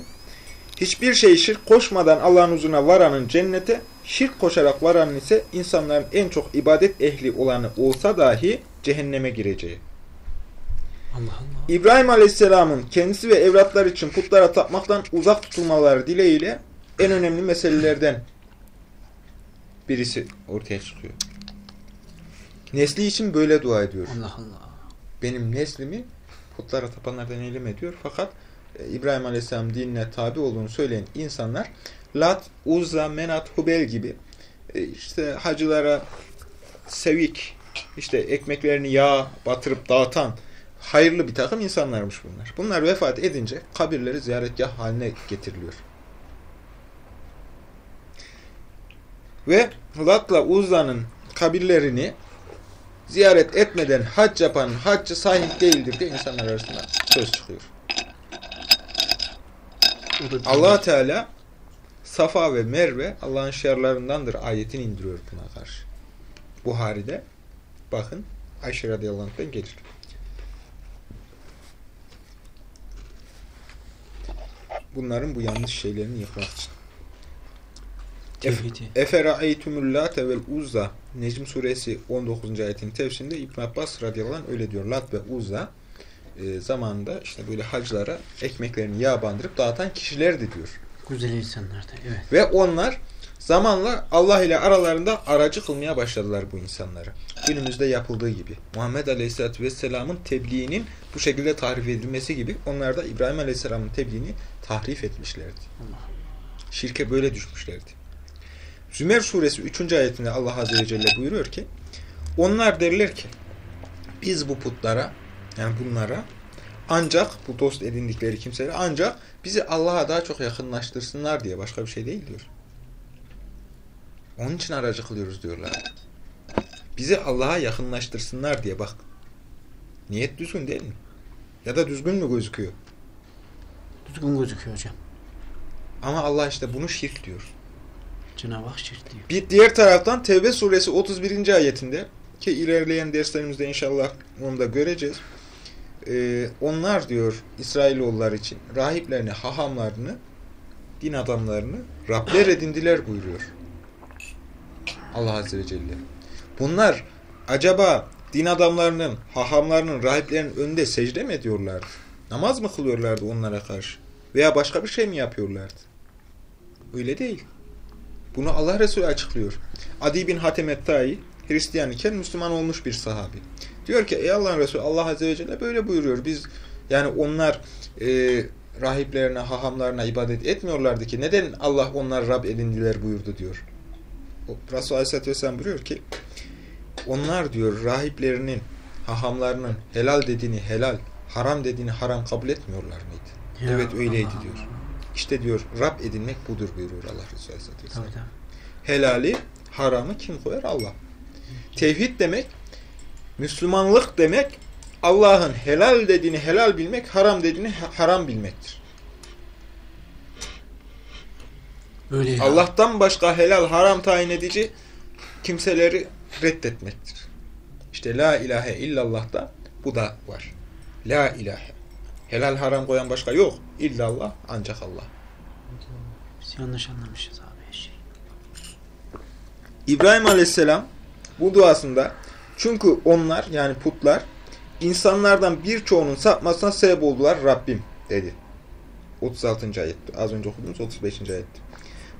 Hiçbir şey şirk koşmadan Allah'ın huzuruna varanın cennete, şirk koşarak varanın ise insanların en çok ibadet ehli olanı olsa dahi cehenneme gireceği. Allah Allah. İbrahim Aleyhisselam'ın kendisi ve evlatlar için putlara tapmaktan uzak tutulmaları dileğiyle en önemli meselelerden birisi ortaya çıkıyor. Nesli için böyle dua ediyor. Allah Allah. Benim neslimi putlara tapanlardan eyleme diyor. Fakat e, İbrahim Aleyhisselam dinine tabi olduğunu söyleyen insanlar Lat, Uzza, Menat, Hubel gibi e, işte hacılara sevik, işte ekmeklerini yağ batırıp dağıtan hayırlı bir takım insanlarmış bunlar. Bunlar vefat edince kabirleri ziyaretgah haline getiriliyor. Ve Lat'la Uzza'nın kabirlerini ziyaret etmeden hac yapan haccı sahih değildir diye insanlar arasında söz çıkıyor. Allah Teala Safa ve Merve Allah'ın şiarlarındandır ayetini indiriyor buna karşı. Buhari'de bakın Ayşe radıyallahu anh'tan gelir. Bunların bu yanlış şeylerini yıkmak için. Tevhidi. Efera'eytumul late vel uzza Necm suresi 19. ayetin tefsirinde İbn Abbas radıyallahu anh öyle diyor. Lat ve uzza e, zamanında işte böyle hacılara ekmeklerini yağ bandırıp dağıtan kişilerdi diyor. Güzel insanlardı. Evet. Ve onlar zamanla Allah ile aralarında aracı kılmaya başladılar bu insanları. Günümüzde yapıldığı gibi. Muhammed Aleyhisselatü Vesselam'ın tebliğinin bu şekilde tahrif edilmesi gibi onlar da İbrahim Aleyhisselam'ın tebliğini tahrif etmişlerdi. Şirke böyle düşmüşlerdi. Zümer suresi 3. ayetinde Allah Azze ve Celle buyuruyor ki onlar derler ki biz bu putlara yani bunlara ancak bu dost edindikleri kimseler ancak bizi Allah'a daha çok yakınlaştırsınlar diye başka bir şey değil diyor. Onun için aracı kılıyoruz diyorlar. Bizi Allah'a yakınlaştırsınlar diye bak. Niyet düzgün değil mi? Ya da düzgün mü gözüküyor? Düzgün gözüküyor hocam. Ama Allah işte bunu şirk diyor. Cenab-ı Hak şirk diyor. Bir diğer taraftan Tevbe suresi 31. ayetinde ki ilerleyen derslerimizde inşallah onu da göreceğiz. Ee, onlar diyor İsrailoğulları için rahiplerini, hahamlarını, din adamlarını Rabler edindiler buyuruyor. Allah Azze ve Celle. Bunlar acaba din adamlarının, hahamlarının, rahiplerinin önünde secde mi ediyorlardı? Namaz mı kılıyorlardı onlara karşı? Veya başka bir şey mi yapıyorlardı? Öyle değil. Bunu Allah Resulü açıklıyor. Adi bin Hatem Ettai Hristiyan iken Müslüman olmuş bir sahabi. Diyor ki ey Allah'ın Resulü Allah Azze ve Celle böyle buyuruyor. Biz yani onlar e, rahiplerine, hahamlarına ibadet etmiyorlardı ki neden Allah onlar Rab edindiler buyurdu diyor. O, Resulü Aleyhisselatü Vesselam buyuruyor ki onlar diyor rahiplerinin, hahamlarının helal dediğini helal, haram dediğini haram kabul etmiyorlar mıydı? Ya evet öyleydi Allah diyor. İşte diyor Rab edinmek budur buyuruyor Allah Resulü Aleyhisselatü Vesselam. Tabii tabii. Helali, haramı kim koyar? Allah. Tevhid demek, Müslümanlık demek, Allah'ın helal dediğini helal bilmek, haram dediğini ha- haram bilmektir. Öyle ya. Allah'tan başka helal, haram tayin edici kimseleri reddetmektir. İşte la ilahe illallah da bu da var. La ilahe. Helal haram koyan başka yok. İllallah ancak Allah. Biz yanlış anlamışız abi her şeyi. İbrahim Aleyhisselam bu duasında çünkü onlar yani putlar insanlardan birçoğunun sapmasına sebep oldular Rabbim dedi. 36. ayet. Az önce okuduğumuz 35. ayet.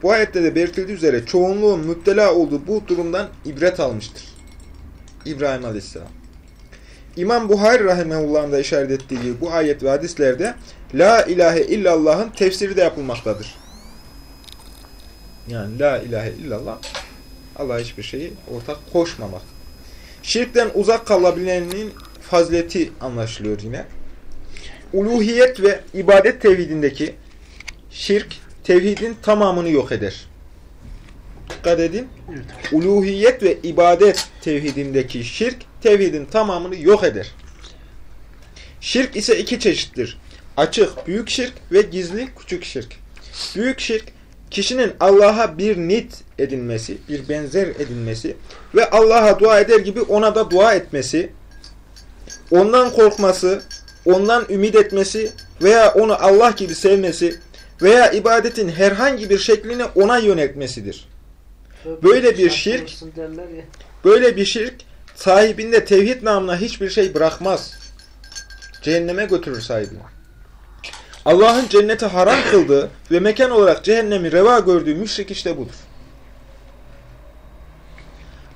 Bu ayette de belirtildiği üzere çoğunluğun müptela olduğu bu durumdan ibret almıştır. İbrahim Aleyhisselam. İmam Buhari Rahimehullah'ın da işaret ettiği gibi bu ayet ve hadislerde La ilahe illallah'ın tefsiri de yapılmaktadır. Yani La ilahe illallah Allah'a hiçbir şeyi ortak koşmamak. Şirkten uzak kalabilenin fazileti anlaşılıyor yine. Uluhiyet ve ibadet tevhidindeki şirk tevhidin tamamını yok eder. Dikkat edin. Evet. Uluhiyet ve ibadet tevhidindeki şirk tevhidin tamamını yok eder. Şirk ise iki çeşittir. Açık büyük şirk ve gizli küçük şirk. Büyük şirk kişinin Allah'a bir nit edinmesi, bir benzer edinmesi ve Allah'a dua eder gibi ona da dua etmesi, ondan korkması, ondan ümit etmesi veya onu Allah gibi sevmesi veya ibadetin herhangi bir şeklini ona yöneltmesidir. Böyle bir şirk-. Böyle bir şirk sahibinde tevhid namına hiçbir şey bırakmaz. Cehenneme götürür sahibini. Allah'ın cenneti haram kıldığı ve mekan olarak cehennemi reva gördüğü müşrik işte budur.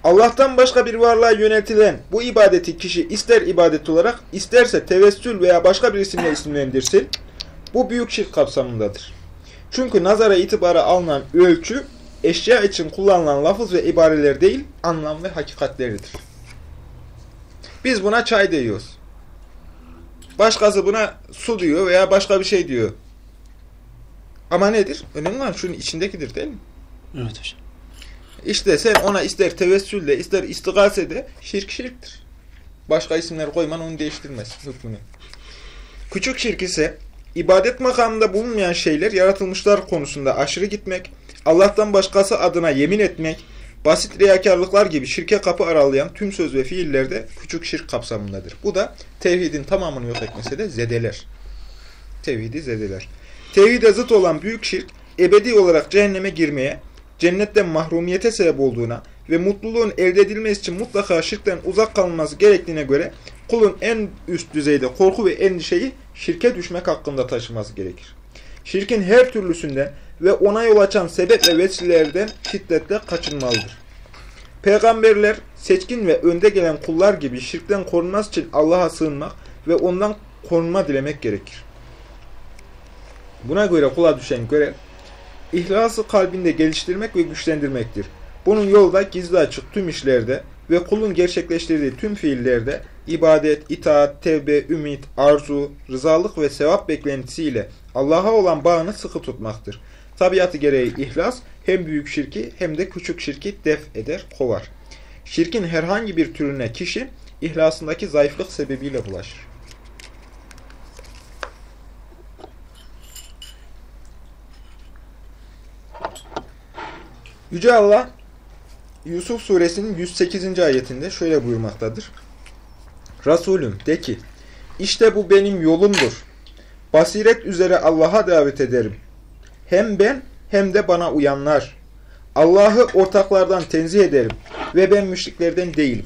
Allah'tan başka bir varlığa yöneltilen bu ibadeti kişi ister ibadet olarak isterse tevessül veya başka bir isimle isimlendirsin. Bu büyük şirk kapsamındadır. Çünkü nazara itibara alınan ölçü eşya için kullanılan lafız ve ibareler değil, anlam ve hakikatleridir. Biz buna çay diyoruz. Başkası buna su diyor veya başka bir şey diyor. Ama nedir? Önemli olan şunun içindekidir değil mi? Evet hocam. İşte sen ona ister tevessülle ister istigase de şirk şirktir. Başka isimler koyman onu değiştirmez hükmünü. Küçük şirk ise ibadet makamında bulunmayan şeyler yaratılmışlar konusunda aşırı gitmek, Allah'tan başkası adına yemin etmek, basit riyakarlıklar gibi şirke kapı aralayan tüm söz ve fiillerde küçük şirk kapsamındadır. Bu da tevhidin tamamını yok etmese de zedeler. Tevhidi zedeler. Tevhide zıt olan büyük şirk, ebedi olarak cehenneme girmeye, cennetten mahrumiyete sebep olduğuna ve mutluluğun elde edilmesi için mutlaka şirkten uzak kalınması gerektiğine göre kulun en üst düzeyde korku ve endişeyi şirke düşmek hakkında taşıması gerekir. Şirkin her türlüsünden ve ona yol açan sebep ve vesilelerden şiddetle kaçınmalıdır. Peygamberler seçkin ve önde gelen kullar gibi şirkten korunması için Allah'a sığınmak ve ondan korunma dilemek gerekir. Buna göre kula düşen görev, İhlası kalbinde geliştirmek ve güçlendirmektir. Bunun yolu da gizli açık tüm işlerde ve kulun gerçekleştirdiği tüm fiillerde ibadet, itaat, tevbe, ümit, arzu, rızalık ve sevap beklentisiyle Allah'a olan bağını sıkı tutmaktır. Tabiatı gereği ihlas hem büyük şirki hem de küçük şirki def eder, kovar. Şirkin herhangi bir türüne kişi ihlasındaki zayıflık sebebiyle bulaşır. Yüce Allah Yusuf suresinin 108. ayetinde şöyle buyurmaktadır. Resulüm de ki, işte bu benim yolumdur. Basiret üzere Allah'a davet ederim. Hem ben hem de bana uyanlar. Allah'ı ortaklardan tenzih ederim ve ben müşriklerden değilim.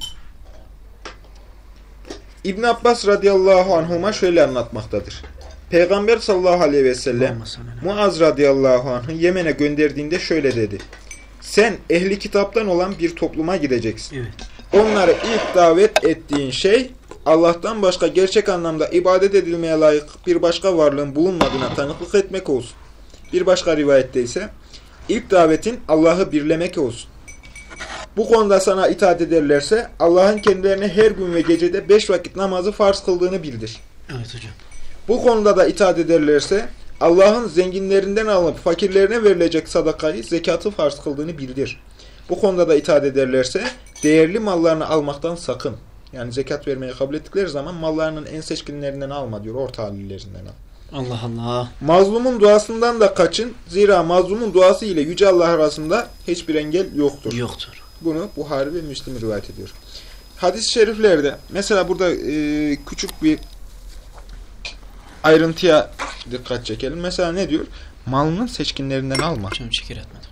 İbn Abbas radıyallahu anhuma şöyle anlatmaktadır. Peygamber sallallahu aleyhi ve sellem Muaz radıyallahu anh'ı Yemen'e gönderdiğinde şöyle dedi. Sen ehli kitaptan olan bir topluma gideceksin. Evet. Onları ilk davet ettiğin şey Allah'tan başka gerçek anlamda ibadet edilmeye layık bir başka varlığın bulunmadığına tanıklık etmek olsun. Bir başka rivayette ise ilk davetin Allah'ı birlemek olsun. Bu konuda sana itaat ederlerse Allah'ın kendilerine her gün ve gecede beş vakit namazı farz kıldığını bildir. Evet hocam. Bu konuda da itaat ederlerse Allah'ın zenginlerinden alınıp fakirlerine verilecek sadakayı, zekatı farz kıldığını bildir. Bu konuda da itaat ederlerse değerli mallarını almaktan sakın. Yani zekat vermeyi kabul ettikleri zaman mallarının en seçkinlerinden alma diyor, orta hallilerinden al. Allah Allah. Mazlumun duasından da kaçın. Zira mazlumun duası ile Yüce Allah arasında hiçbir engel yoktur. Yoktur. Bunu Buhari ve Müslim rivayet ediyor. Hadis-i şeriflerde mesela burada e, küçük bir ayrıntıya dikkat çekelim. Mesela ne diyor? Malının seçkinlerinden alma. Hocam şeker atmadım.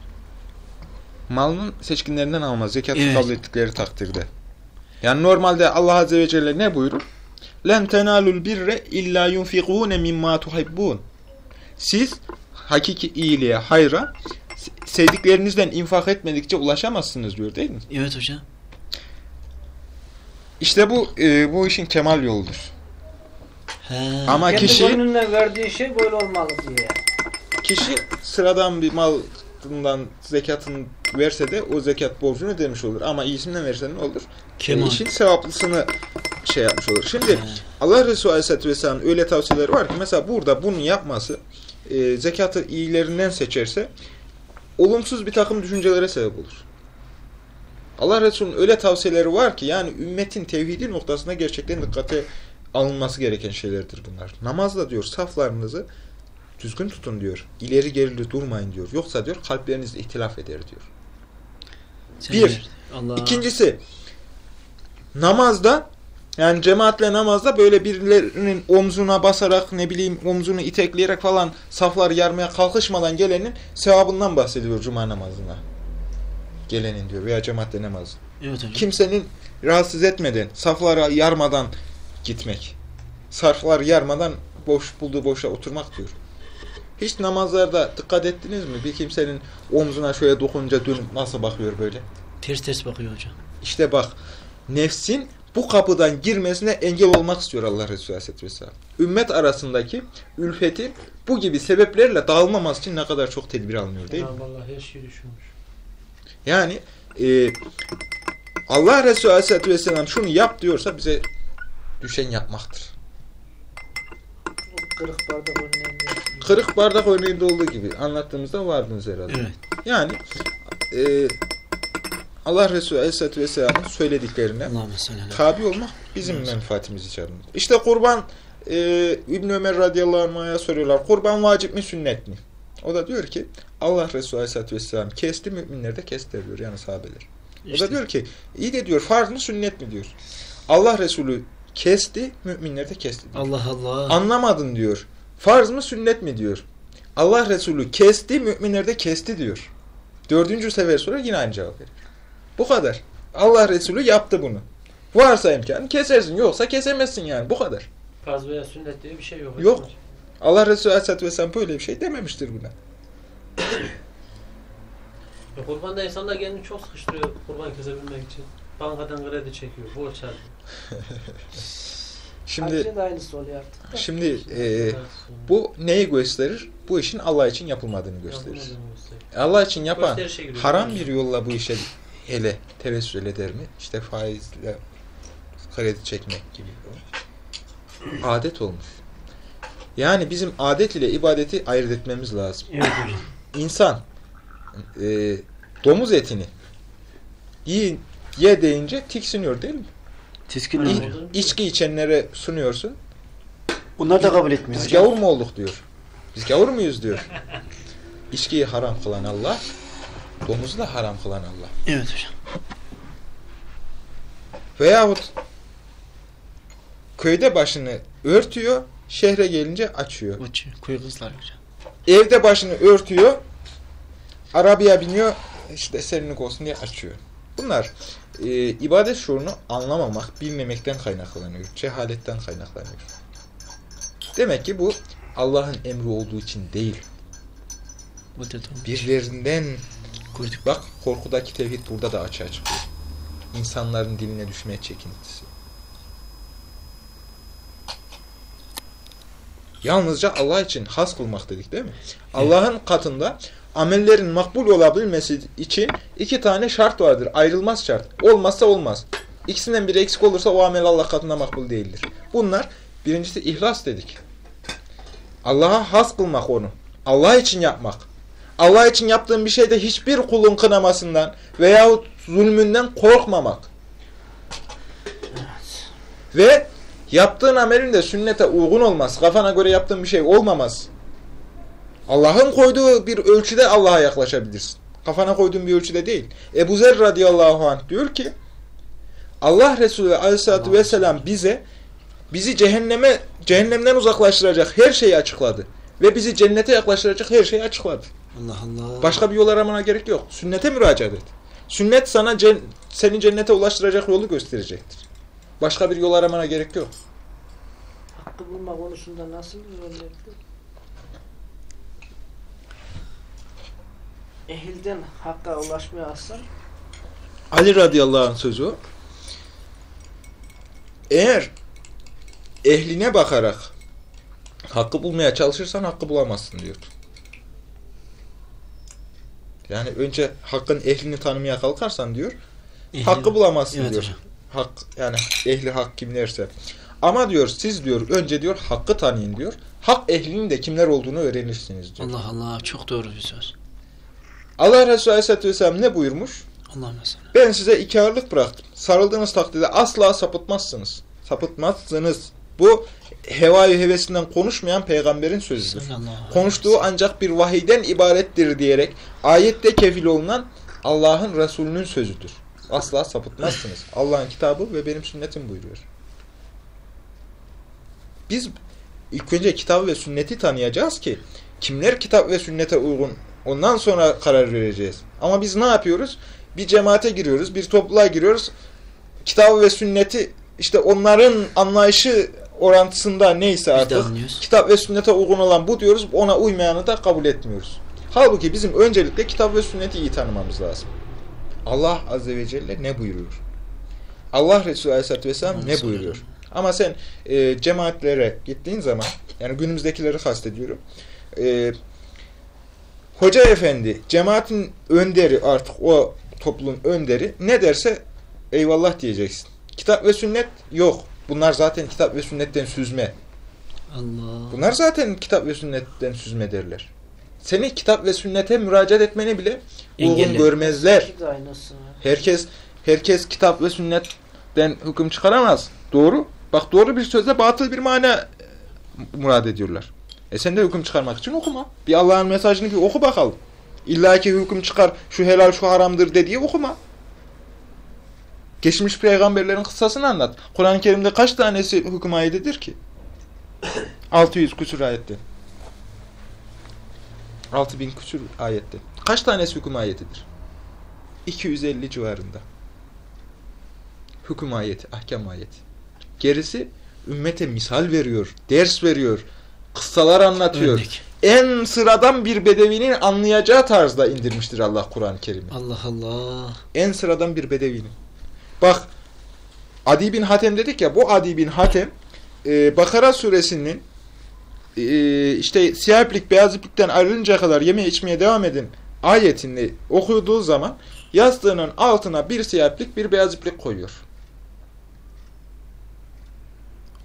Malının seçkinlerinden alma. Zekatı evet. kabul ettikleri takdirde. Yani normalde Allah Azze ve Celle ne buyurur? Lem tenalul birre illa yunfikune mimma tuhibbun. Siz hakiki iyiliğe, hayra sevdiklerinizden infak etmedikçe ulaşamazsınız diyor değil mi? Evet hocam. İşte bu e, bu işin kemal yoludur. He. Ama Kendi kişi gönlünden verdiği şey böyle olmalı diye. kişi sıradan bir malından zekatını verse de o zekat borcunu ödemiş olur. Ama iyisinden verse ne olur? Kemal. E, işin sevaplısını şey yapmış olur. Şimdi He. Allah Resulü Aleyhisselatü Vesselam'ın öyle tavsiyeleri var ki mesela burada bunu yapması e, zekatı iyilerinden seçerse olumsuz bir takım düşüncelere sebep olur. Allah Resulü'nün öyle tavsiyeleri var ki yani ümmetin tevhidi noktasında gerçekten dikkate alınması gereken şeylerdir bunlar. Namazda diyor saflarınızı düzgün tutun diyor. İleri gerili durmayın diyor. Yoksa diyor kalpleriniz ihtilaf eder diyor. Sen Bir. Allah. İkincisi namazda yani cemaatle namazda böyle birilerinin omzuna basarak ne bileyim omzunu itekleyerek falan safları yarmaya kalkışmadan gelenin sevabından bahsediyor cuma namazına. Gelenin diyor veya cemaatle namazı. Evet hocam. Kimsenin rahatsız etmeden, safları yarmadan gitmek. Safları yarmadan boş bulduğu boşa oturmak diyor. Hiç namazlarda dikkat ettiniz mi? Bir kimsenin omzuna şöyle dokununca dönüp nasıl bakıyor böyle? Ters ters bakıyor hocam. İşte bak nefsin bu kapıdan girmesine engel olmak istiyor Allah Resulü Aleyhisselatü Vesselam. Ümmet arasındaki ülfeti bu gibi sebeplerle dağılmaması için ne kadar çok tedbir alınıyor değil mi? Allah her şeyi düşünmüş. Yani e, Allah Resulü Aleyhisselatü Vesselam şunu yap diyorsa bize düşen yapmaktır. Kırık bardak önüne Kırık bardak örneğinde olduğu gibi anlattığımızda vardınız herhalde. Evet. Yani e, Allah Resulü Aleyhisselatü Vesselam'ın söylediklerine tabi olmak bizim menfaatimiz içerisinde. İşte kurban e, İbn Ömer radıyallahu anh'a soruyorlar. Kurban vacip mi sünnet mi? O da diyor ki Allah Resulü aleyhissalatü vesselam kesti müminler de kesti diyor yani sahabeler. O İşte. da diyor ki iyi de diyor farz mı sünnet mi diyor. Allah Resulü kesti müminler de kesti diyor. Allah Allah. Anlamadın diyor. Farz mı sünnet mi diyor. Allah Resulü kesti müminler de kesti diyor. Dördüncü sefer sonra yine aynı cevap verir. Bu kadar. Allah Resulü yaptı bunu. Varsa imkanı kesersin. Yoksa kesemezsin yani. Bu kadar. Farz veya sünnet diye bir şey yok. Yok. Allah Resulü Aleyhisselatü Vesselam böyle bir şey dememiştir buna. Ya kurbanda insanlar kendini çok sıkıştırıyor kurban kesebilmek için. Bankadan kredi çekiyor, borç harcıyor. Şimdi da aynısı oluyor artık. da. şimdi e, bu neyi gösterir? Bu işin Allah için yapılmadığını gösterir. Yapılmadığını gösterir. Allah için yapan haram bir yolla bu işe hele tevessül eder mi? İşte faizle kredi çekmek gibi. Adet olmuş. Yani bizim adet ile ibadeti ayırt etmemiz lazım. Evet. İnsan e, domuz etini yiyin, ye deyince tiksiniyor değil mi? Tiskin İ, hocam. içki içenlere sunuyorsun. Bunlar da kabul etmiyor Biz hocam. gavur mu olduk diyor. Biz gavur muyuz diyor. İçkiyi haram kılan Allah, domuzu da haram kılan Allah. Evet hocam. Veyahut köyde başını örtüyor, şehre gelince açıyor. Uç, kuyu kızlar hocam. Evde başını örtüyor, arabaya biniyor, işte serinlik olsun diye açıyor. Bunlar e, ibadet şuurunu anlamamak, bilmemekten kaynaklanıyor. Cehaletten kaynaklanıyor. Demek ki bu Allah'ın emri olduğu için değil. Birilerinden bak korkudaki tevhid burada da açığa çıkıyor. İnsanların diline düşmeye çekintisi. Yalnızca Allah için has kılmak dedik değil mi? Allah'ın katında amellerin makbul olabilmesi için iki tane şart vardır. Ayrılmaz şart. Olmazsa olmaz. İkisinden biri eksik olursa o amel Allah katında makbul değildir. Bunlar birincisi ihlas dedik. Allah'a has kılmak onu. Allah için yapmak. Allah için yaptığın bir şeyde hiçbir kulun kınamasından veyahut zulmünden korkmamak. Ve yaptığın amelin de sünnete uygun olmaz. Kafana göre yaptığın bir şey olmamaz. Allah'ın koyduğu bir ölçüde Allah'a yaklaşabilirsin. Kafana koyduğun bir ölçüde değil. Ebu Zer radıyallahu anh diyor ki Allah Resulü aleyhissalatü vesselam bize bizi cehenneme cehennemden uzaklaştıracak her şeyi açıkladı. Ve bizi cennete yaklaştıracak her şeyi açıkladı. Allah Allah. Başka bir yol aramana gerek yok. Sünnete müracaat et. Sünnet sana cen seni cennete ulaştıracak yolu gösterecektir. Başka bir yol aramana gerek yok. Hakkı bulma konusunda nasıl bir? Ehilden hakka ulaşmaya alsan Ali radıyallahu anh sözü. Eğer ehline bakarak hakkı bulmaya çalışırsan hakkı bulamazsın diyor. Yani önce hakkın ehlini tanımaya kalkarsan diyor, Ehli- hakkı bulamazsın Evet diyor. hocam. Hak yani ehli hak kimlerse. Ama diyor siz diyor önce diyor hakkı tanıyın diyor. Hak ehlinin de kimler olduğunu öğrenirsiniz diyor. Allah Allah. Çok doğru bir söz. Allah Resulü Aleyhisselatü Vesselam ne buyurmuş? Allah. Ben size iki ağırlık bıraktım. Sarıldığınız takdirde asla sapıtmazsınız. Sapıtmazsınız Bu hevai hevesinden konuşmayan peygamberin sözüdür. Konuştuğu ancak bir vahiyden ibarettir diyerek ayette kefil olunan Allah'ın Resulü'nün sözüdür. Asla sapıtmazsınız. Allah'ın kitabı ve benim sünnetim buyuruyor. Biz ilk önce kitabı ve sünneti tanıyacağız ki kimler kitap ve sünnete uygun ondan sonra karar vereceğiz. Ama biz ne yapıyoruz? Bir cemaate giriyoruz, bir topluluğa giriyoruz. Kitabı ve sünneti işte onların anlayışı orantısında neyse artık kitap ve sünnete uygun olan bu diyoruz. Ona uymayanı da kabul etmiyoruz. Halbuki bizim öncelikle kitap ve sünneti iyi tanımamız lazım. Allah Azze ve Celle ne buyuruyor? Allah Resulü Aleyhisselatü Vesselam ne buyuruyor? Ama sen e, cemaatlere gittiğin zaman, yani günümüzdekileri kastediyorum, e, hoca efendi, cemaatin önderi artık o topluluğun önderi ne derse eyvallah diyeceksin. Kitap ve sünnet yok. Bunlar zaten kitap ve sünnetten süzme. Allah. Bunlar zaten kitap ve sünnetten süzme derler. Seni kitap ve sünnete müracaat etmeni bile uygun görmezler. Herkes herkes kitap ve sünnetten hüküm çıkaramaz. Doğru. Bak doğru bir sözle batıl bir mana murad ediyorlar. E sen de hüküm çıkarmak için okuma. Bir Allah'ın mesajını bir oku bakalım. İlla ki hüküm çıkar, şu helal şu haramdır dediği okuma. Geçmiş peygamberlerin kıssasını anlat. Kur'an-ı Kerim'de kaç tanesi hüküm ayetidir ki? 600 küsur ayette. 6000 küsur ayette. Kaç tanesi hüküm ayetidir? 250 civarında. Hüküm ayeti, ahkam ayeti. Gerisi ümmete misal veriyor, ders veriyor, kıssalar anlatıyor. Örnek. En sıradan bir bedevinin anlayacağı tarzda indirmiştir Allah Kur'an-ı Kerim'i. Allah Allah. En sıradan bir bedevinin. Bak Adi bin Hatem dedik ya bu Adi bin Hatem e, Bakara suresinin e, işte siyah iplik beyaz iplikten ayrılıncaya kadar yemeye içmeye devam edin ayetini okuduğu zaman yastığının altına bir siyah iplik bir beyaz iplik koyuyor.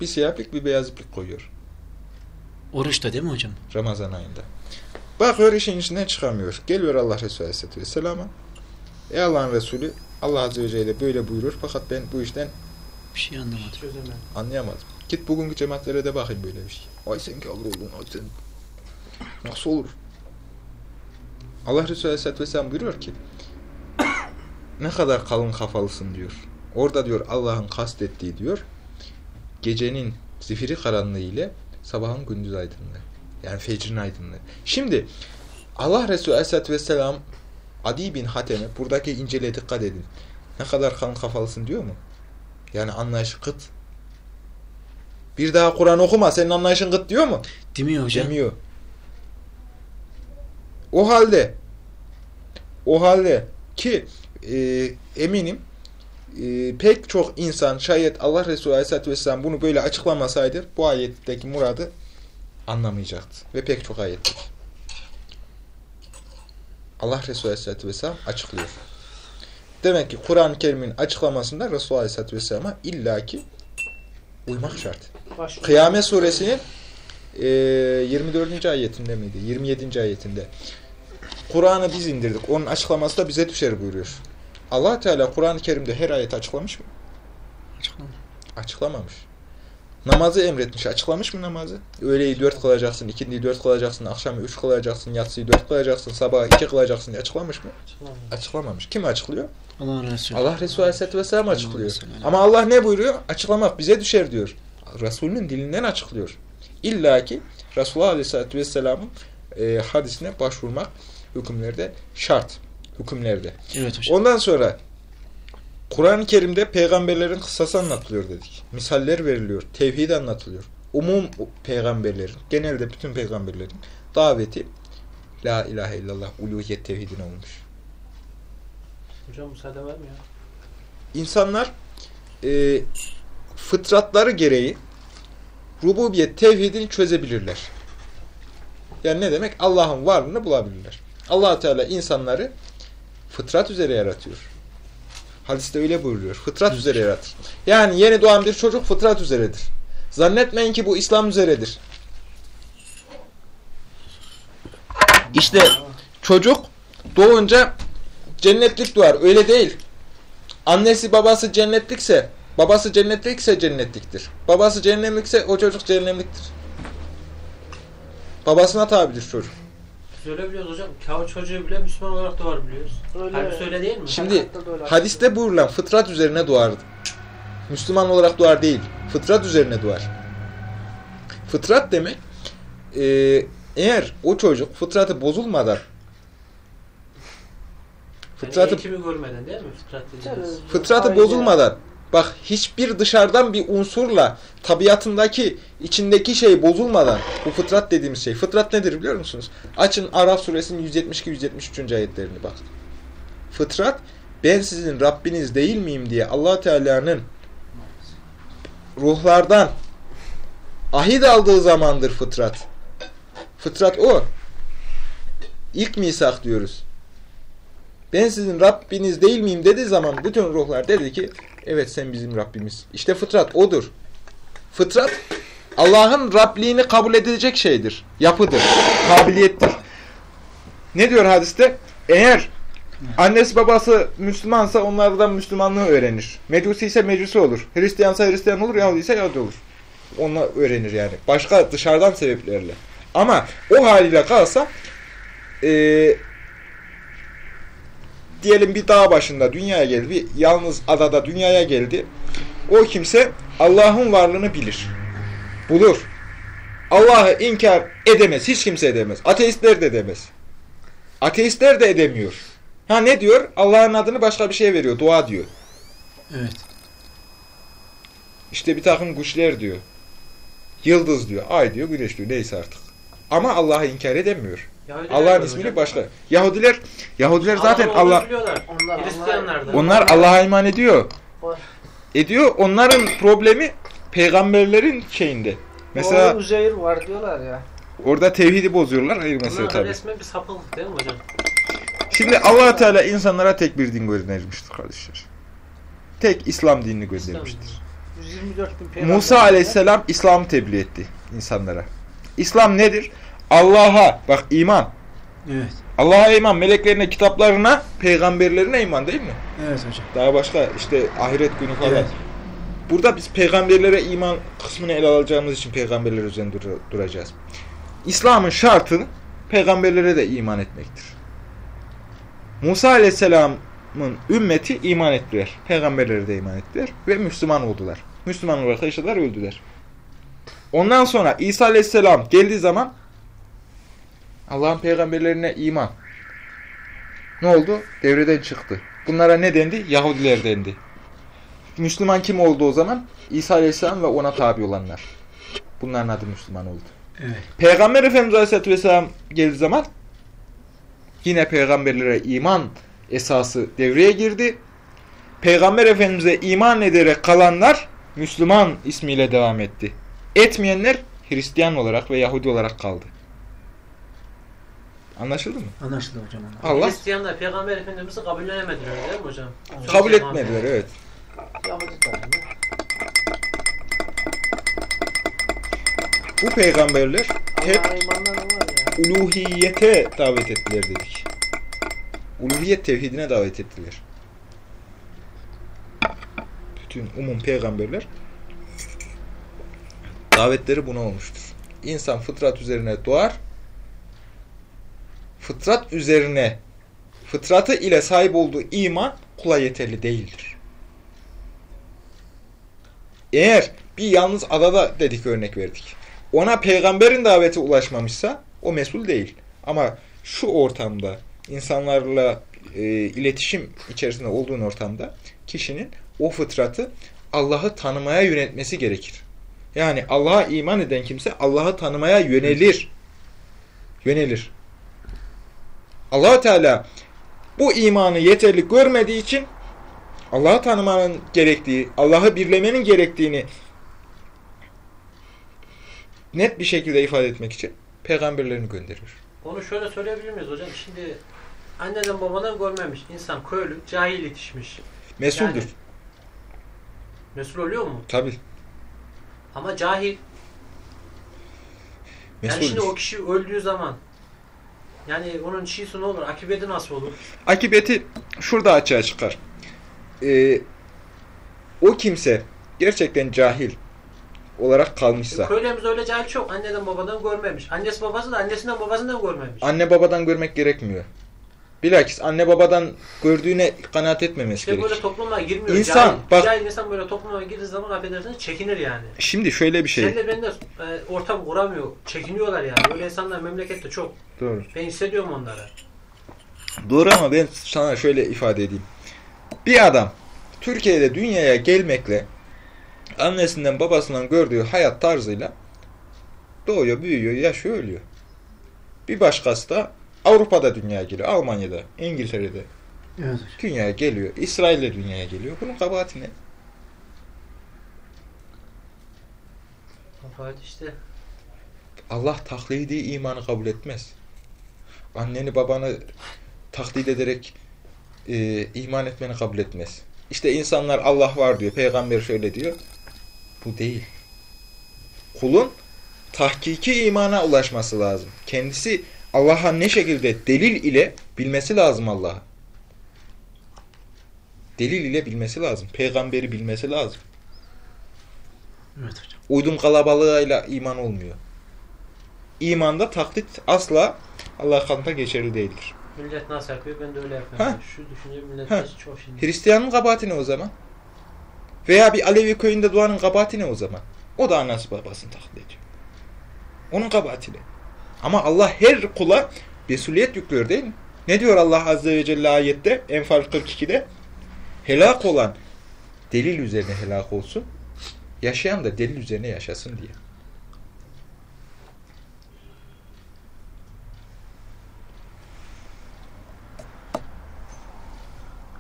Bir siyah iplik bir beyaz iplik koyuyor. Oruçta değil mi hocam? Ramazan ayında. Bakıyor işin içinden çıkamıyor. Geliyor Allah Resulü Aleyhisselatü Vesselam'a. Ey Allah'ın Resulü Allah Azze ve Celle böyle buyurur fakat ben bu işten Bir şey anlamadım. Çözemedim. anlayamadım. Git bugünkü cemaatlere de bakayım böyle bir şey. Ay sen kavga oldun, ay sen. Nasıl olur? Allah Resulü Aleyhisselatü Vesselam buyuruyor ki ne kadar kalın kafalısın diyor. Orada diyor Allah'ın kastettiği diyor gecenin zifiri karanlığı ile sabahın gündüz aydınlığı. Yani fecrin aydınlığı. Şimdi Allah Resulü Aleyhisselatü Vesselam Adi bin Hatem'e buradaki inceliğe dikkat edin. Ne kadar kalın kafalısın diyor mu? Yani anlayışı kıt. Bir daha Kur'an okuma senin anlayışın kıt diyor mu? Demiyor hocam. Demiyor. O halde o halde ki e, eminim e, pek çok insan şayet Allah Resulü Aleyhisselatü Vesselam bunu böyle açıklamasaydı bu ayetteki muradı anlamayacaktı. Ve pek çok ayettir. Allah Resulü Aleyhisselatü Vesselam açıklıyor. Demek ki Kur'an-ı Kerim'in açıklamasında Resulü Aleyhisselatü Vesselam'a illaki uymak şart. Başvuru. Kıyamet suresinin e, 24. ayetinde miydi? 27. ayetinde. Kur'an'ı biz indirdik. Onun açıklaması da bize düşer buyuruyor. Allah Teala Kur'an-ı Kerim'de her ayeti açıklamış mı? Açıklama. Açıklamamış. Namazı emretmiş. Açıklamış mı namazı? Öğleyi dört kılacaksın, ikindiyi dört kılacaksın, akşamı üç kılacaksın, yatsıyı dört kılacaksın, sabahı iki kılacaksın diye açıklamış mı? Açıklamadım. Açıklamamış. Kim açıklıyor? Allah'ın Resulü. Allah Resulü Aleyhisselatü Vesselam açıklıyor. Ama Allah ne buyuruyor? Açıklamak bize düşer diyor. Resulünün dilinden açıklıyor. İlla ki Resulullah Aleyhisselatü Vesselam'ın e, hadisine başvurmak hükümlerde şart. Hükümlerde. Evet hocam. Ondan sonra Kur'an-ı Kerim'de peygamberlerin kıssası anlatılıyor dedik. Misaller veriliyor. Tevhid anlatılıyor. Umum peygamberlerin, genelde bütün peygamberlerin daveti La ilahe illallah uluhiyet tevhidine olmuş. Hocam müsaade var mı ya? İnsanlar e, fıtratları gereği rububiyet tevhidini çözebilirler. Yani ne demek? Allah'ın varlığını bulabilirler. allah Teala insanları fıtrat üzere yaratıyor. Hadiste öyle buyuruyor. Fıtrat üzere yaratır. Yani yeni doğan bir çocuk fıtrat üzeredir. Zannetmeyin ki bu İslam üzeredir. İşte çocuk doğunca cennetlik doğar. Öyle değil. Annesi babası cennetlikse Babası cennetlikse cennetliktir. Babası cehennemlikse o çocuk cehennemliktir. Babasına tabidir çocuk. Biz öyle biliyoruz hocam. Kavur çocuğu bile Müslüman olarak doğar biliyoruz. Öyle. Halbuki öyle değil mi? Şimdi hadiste buyurulan fıtrat üzerine doğar. Müslüman olarak doğar değil. Fıtrat üzerine doğar. Fıtrat demek e, eğer o çocuk fıtratı bozulmadan Fıtratı... eğitimi görmeden değil mi? Fıtrat dediğimiz. Fıtratı bozulmadan bak hiçbir dışarıdan bir unsurla tabiatındaki içindeki şey bozulmadan bu fıtrat dediğimiz şey. Fıtrat nedir biliyor musunuz? Açın Araf suresinin 172-173. ayetlerini bak. Fıtrat ben sizin Rabbiniz değil miyim diye allah Teala'nın ruhlardan ahit aldığı zamandır fıtrat. Fıtrat o. İlk misak diyoruz. Ben sizin Rabbiniz değil miyim dediği zaman bütün ruhlar dedi ki evet sen bizim Rabbimiz. İşte fıtrat odur. Fıtrat Allah'ın Rabliğini kabul edilecek şeydir. Yapıdır. Kabiliyettir. Ne diyor hadiste? Eğer annesi babası Müslümansa onlardan Müslümanlığı öğrenir. Mecusi ise mecusi olur. Hristiyansa Hristiyan olur. Yahudi ise Yahudi olur. Onunla öğrenir yani. Başka dışarıdan sebeplerle. Ama o haliyle kalsa eee diyelim bir dağ başında dünyaya geldi. Bir yalnız adada dünyaya geldi. O kimse Allah'ın varlığını bilir. Bulur. Allah'ı inkar edemez. Hiç kimse edemez. Ateistler de edemez. Ateistler de edemiyor. Ha ne diyor? Allah'ın adını başka bir şeye veriyor. Dua diyor. Evet. İşte bir takım kuşlar diyor. Yıldız diyor. Ay diyor. Güneş diyor. Neyse artık. Ama Allah'ı inkar edemiyor. Yahudiler Allah'ın hocam. başka. Yahudiler Yahudiler zaten Allah. Onlar- onlar Allah'a iman ediyor. Ediyor. Onların problemi peygamberlerin şeyinde. Mesela Oğlu Üzeyir var diyorlar ya. orada tevhidi bozuyorlar. Hayır mesele Bunlar tabii. resmen bir sapıklık değil mi hocam? Şimdi allah Teala insanlara tek bir din göndermiştir kardeşler. Tek İslam dinini göndermiştir. 124 bin peygamber. Musa aleyhisselam İslam'ı tebliğ etti insanlara. İslam nedir? Allah'a, bak iman. Evet. Allah'a iman, meleklerine, kitaplarına, peygamberlerine iman değil mi? Evet hocam. Daha başka işte ahiret günü falan. Evet. Burada biz peygamberlere iman kısmını ele alacağımız için peygamberler üzerinde dur- duracağız. İslam'ın şartı peygamberlere de iman etmektir. Musa Aleyhisselam'ın ümmeti iman ettiler. Peygamberlere de iman ettiler ve Müslüman oldular. Müslüman olarak yaşadılar, öldüler. Ondan sonra İsa Aleyhisselam geldiği zaman Allah'ın peygamberlerine iman. Ne oldu? Devreden çıktı. Bunlara ne dendi? Yahudiler dendi. Müslüman kim oldu o zaman? İsa Aleyhisselam ve ona tabi olanlar. Bunların adı Müslüman oldu. Evet. Peygamber Efendimiz Aleyhisselatü Vesselam geldiği zaman yine peygamberlere iman esası devreye girdi. Peygamber Efendimiz'e iman ederek kalanlar Müslüman ismiyle devam etti. Etmeyenler Hristiyan olarak ve Yahudi olarak kaldı. Anlaşıldı mı? Anlaşıldı hocam. anlaşıldı. Allah Hristiyanlar Peygamber Efendimiz'i kabullenemediler değil mi hocam? Çok kabul yaman. etmediler evet. Bu peygamberler hep uluhiyete davet ettiler dedik. Uluhiyet tevhidine davet ettiler. Bütün umum peygamberler davetleri buna olmuştur. İnsan fıtrat üzerine doğar. Fıtrat üzerine fıtratı ile sahip olduğu iman kula yeterli değildir. Eğer bir yalnız adada dedik örnek verdik. Ona peygamberin daveti ulaşmamışsa o mesul değil. Ama şu ortamda insanlarla e, iletişim içerisinde olduğun ortamda kişinin o fıtratı Allah'ı tanımaya yönetmesi gerekir. Yani Allah'a iman eden kimse Allah'ı tanımaya yönelir. Yönelir. Allah Teala bu imanı yeterli görmediği için Allah'ı tanımanın gerektiği, Allah'ı birlemenin gerektiğini net bir şekilde ifade etmek için peygamberlerini gönderiyor. Onu şöyle söyleyebilir miyiz hocam? Şimdi anneden babadan görmemiş insan köylü, cahil yetişmiş. Mesuldür. Yani- Mesul oluyor mu? Tabi. Ama cahil. Yani Mesuldür. şimdi o kişi öldüğü zaman yani onun şiisi ne olur? Akıbeti nasıl olur? Akibeti şurada açığa çıkar. Ee, o kimse gerçekten cahil olarak kalmışsa, Köylerimizde öyle cahil çok. Anneden babadan görmemiş. Annesi babası da annesinden babasından görmemiş. anne babadan görmek gerekmiyor. Bilakis anne babadan gördüğüne kanaat etmemesi İşte gerekir. böyle topluma girmiyor. İnsan, cahil, bak- cahil insan böyle topluma girdiği zaman affedersiniz çekinir yani. Şimdi şöyle bir şey. Sen de ben de e, ortam kuramıyor. Çekiniyorlar yani. Öyle insanlar memlekette çok. Doğru. Ben hissediyorum onları. Doğru ama ben sana şöyle ifade edeyim. Bir adam Türkiye'de dünyaya gelmekle annesinden babasından gördüğü hayat tarzıyla doğuyor, büyüyor, yaşıyor, ölüyor. Bir başkası da Avrupa'da dünyaya geliyor, Almanya'da, İngiltere'de Evet dünyaya geliyor, İsrail'de dünyaya geliyor. Bunun kabahati ne? Fakat işte Allah taklidi imanı kabul etmez. Anneni babanı taklit ederek e, iman etmeni kabul etmez. İşte insanlar Allah var diyor, peygamber şöyle diyor. Bu değil. Kulun tahkiki imana ulaşması lazım. Kendisi Allah'a ne şekilde delil ile bilmesi lazım Allah'ı. Delil ile bilmesi lazım. Peygamberi bilmesi lazım. Evet hocam. Uydum kalabalığıyla iman olmuyor. İmanda taklit asla Allah katında geçerli değildir. millet nasıl yapıyor ben de öyle yapıyorum. Ha. Şu düşünce millet Ha. çok şimdi. Hristiyanın kabahati ne o zaman? Veya bir Alevi köyünde doğanın kabahati ne o zaman? O da anası babasını taklit ediyor. Onun kabahati ne? Ama Allah her kula mesuliyet yüklüyor değil mi? Ne diyor Allah Azze ve Celle ayette? Enfal 42'de helak olan delil üzerine helak olsun. Yaşayan da delil üzerine yaşasın diye.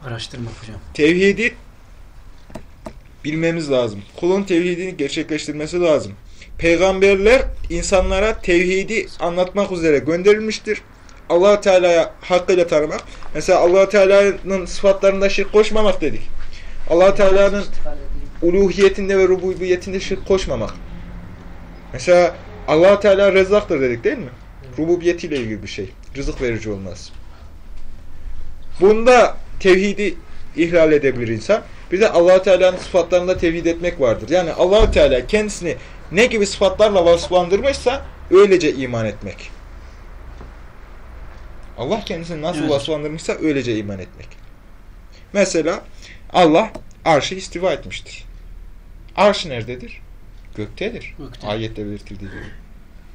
Araştırmak hocam. Tevhidi bilmemiz lazım. Kulun tevhidini gerçekleştirmesi lazım. Peygamberler insanlara tevhidi anlatmak üzere gönderilmiştir. allah Teala'ya hakkıyla tanımak. Mesela allah Teala'nın sıfatlarında şirk koşmamak dedik. allah Teala'nın uluhiyetinde ve rububiyetinde şirk koşmamak. Mesela allah Teala rezzaktır dedik değil mi? Rububiyetiyle ilgili bir şey. Rızık verici olmaz. Bunda tevhidi ihlal edebilir insan. Bir de allah Teala'nın sıfatlarında tevhid etmek vardır. Yani allah Teala kendisini ne gibi sıfatlarla vasıflandırmışsa öylece iman etmek. Allah kendisini nasıl Evet. vasıflandırmışsa öylece iman etmek. Mesela Allah arşı istiva etmiştir. Arş nerededir? Göktedir. Gökte. Ayette belirtildiği gibi.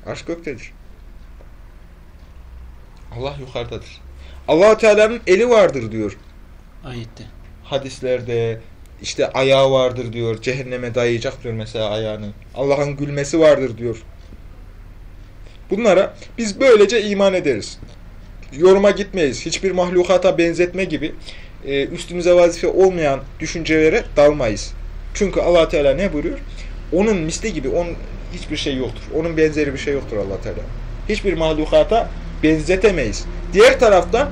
Arş göktedir. Allah yukarıdadır. allah Teala'nın eli vardır diyor Ayette. hadislerde işte ayağı vardır diyor. Cehenneme dayayacak diyor mesela ayağını. Allah'ın gülmesi vardır diyor. Bunlara biz böylece iman ederiz. Yoruma gitmeyiz. Hiçbir mahlukata benzetme gibi e, üstümüze vazife olmayan düşüncelere dalmayız. Çünkü allah Teala ne buyuruyor? Onun misli gibi onun hiçbir şey yoktur. Onun benzeri bir şey yoktur allah Teala. Hiçbir mahlukata benzetemeyiz. Diğer taraftan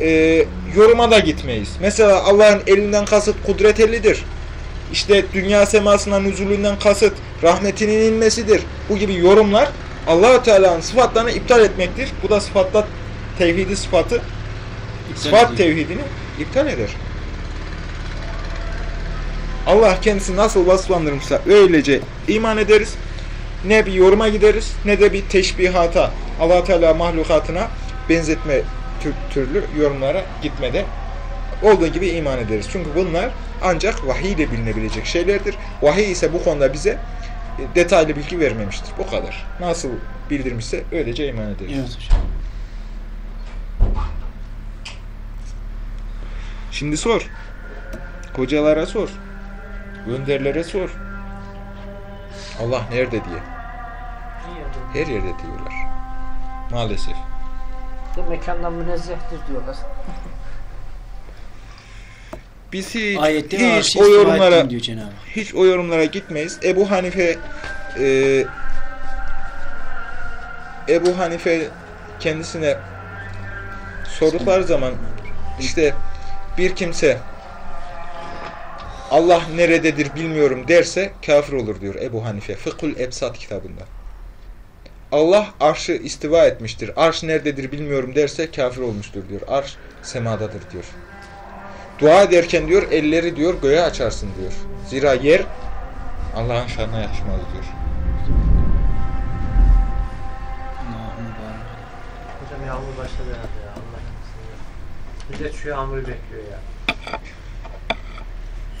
e, yoruma da gitmeyiz. Mesela Allah'ın elinden kasıt kudret elidir. İşte dünya semasına nüzulünden kasıt rahmetinin inmesidir. Bu gibi yorumlar allah Teala'nın sıfatlarını iptal etmektir. Bu da sıfatla tevhidi sıfatı, sıfat tevhidini iptal eder. Allah kendisi nasıl vasıflandırmışsa öylece iman ederiz. Ne bir yoruma gideriz ne de bir teşbihata, allah Teala mahlukatına benzetme türlü yorumlara gitmede olduğu gibi iman ederiz. Çünkü bunlar ancak vahiy ile bilinebilecek şeylerdir. Vahiy ise bu konuda bize e, detaylı bilgi vermemiştir. Bu kadar. Nasıl bildirmişse öylece iman ederiz. Evet hocam. Şimdi sor. Kocalara sor. Gönderlere sor. Allah nerede diye. Her yerde diyorlar. Maalesef. De mekandan münezzehtir diyorlar. Biz hiç, Ayette hiç o yorumlara hiç o yorumlara gitmeyiz. Ebu Hanife e, Ebu Hanife kendisine sordukları zaman işte bir kimse Allah nerededir bilmiyorum derse kafir olur diyor Ebu Hanife. Fıkhul Ebsat kitabında. Allah arşı istiva etmiştir. Arş nerededir bilmiyorum derse kafir olmuştur diyor. Arş semadadır diyor. Dua ederken diyor elleri diyor göğe açarsın diyor. Zira yer Allah'ın şanına yakışmaz diyor. Hocam yağmur başladı herhalde ya. Allah korusun ya. Millet şu yağmuru bekliyor ya.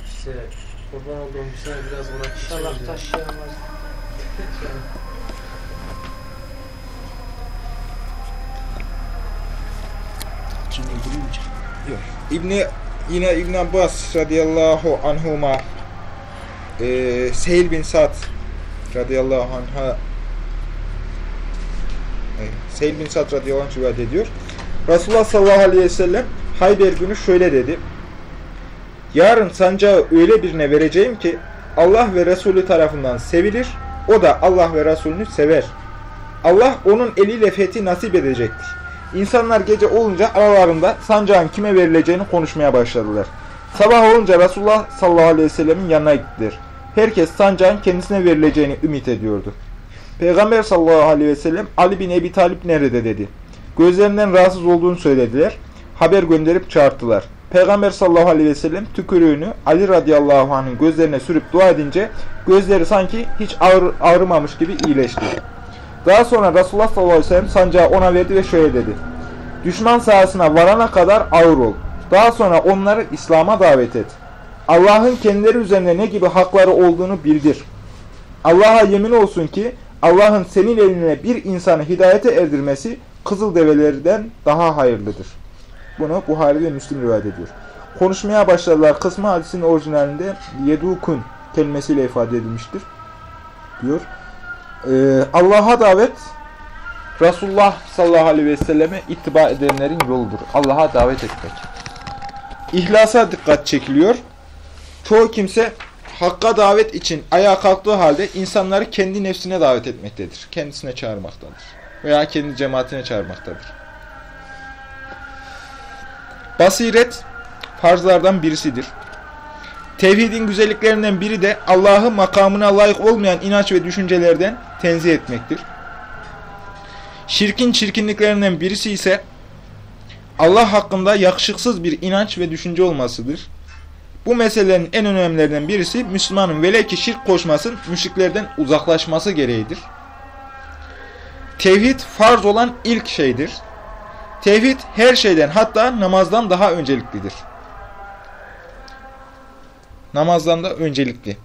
İşte kurban olduğum bir sene biraz buna İnşallah taş yağmaz. Can öldürüyor mu? Yok. İbni yine İbn Abbas radıyallahu anhuma e, Sehil bin Sa'd radıyallahu anha e, Sehil bin Sa'd radıyallahu anh rivayet ediyor. Resulullah sallallahu aleyhi ve sellem Hayber günü şöyle dedi. Yarın sancağı öyle birine vereceğim ki Allah ve Resulü tarafından sevilir. O da Allah ve Resulünü sever. Allah onun eliyle fethi nasip edecektir. İnsanlar gece olunca aralarında sancağın kime verileceğini konuşmaya başladılar. Sabah olunca Resulullah sallallahu aleyhi ve sellemin yanına gittiler. Herkes sancağın kendisine verileceğini ümit ediyordu. Peygamber sallallahu aleyhi ve sellem Ali bin Ebi Talip nerede dedi. Gözlerinden rahatsız olduğunu söylediler. Haber gönderip çağırttılar. Peygamber sallallahu aleyhi ve sellem tükürüğünü Ali radıyallahu anh'ın gözlerine sürüp dua edince gözleri sanki hiç ağır, ağrımamış gibi iyileşti. Daha sonra Resulullah sallallahu aleyhi ve sellem sancağı ona verdi ve şöyle dedi. Düşman sahasına varana kadar ağır ol. Daha sonra onları İslam'a davet et. Allah'ın kendileri üzerinde ne gibi hakları olduğunu bildir. Allah'a yemin olsun ki Allah'ın senin eline bir insanı hidayete erdirmesi kızıl develerden daha hayırlıdır. Bunu Buhari ve Müslim rivayet ediyor. Konuşmaya başladılar kısmı hadisin orijinalinde yedukun kelimesiyle ifade edilmiştir. Diyor. Ee, Allah'a davet Resulullah sallallahu aleyhi ve selleme ittiba edenlerin yoludur. Allah'a davet etmek. İhlasa dikkat çekiliyor. Çoğu kimse hakka davet için ayağa kalktığı halde insanları kendi nefsine davet etmektedir. Kendisine çağırmaktadır. Veya kendi cemaatine çağırmaktadır. Basiret farzlardan birisidir. Tevhidin güzelliklerinden biri de Allah'ı makamına layık olmayan inanç ve düşüncelerden tenzih etmektir. Şirkin çirkinliklerinden birisi ise Allah hakkında yakışıksız bir inanç ve düşünce olmasıdır. Bu meselelerin en önemlilerinden birisi Müslümanın velev ki şirk koşmasın, müşriklerden uzaklaşması gereğidir. Tevhid farz olan ilk şeydir. Tevhid her şeyden hatta namazdan daha önceliklidir. Namazdan da öncelikli.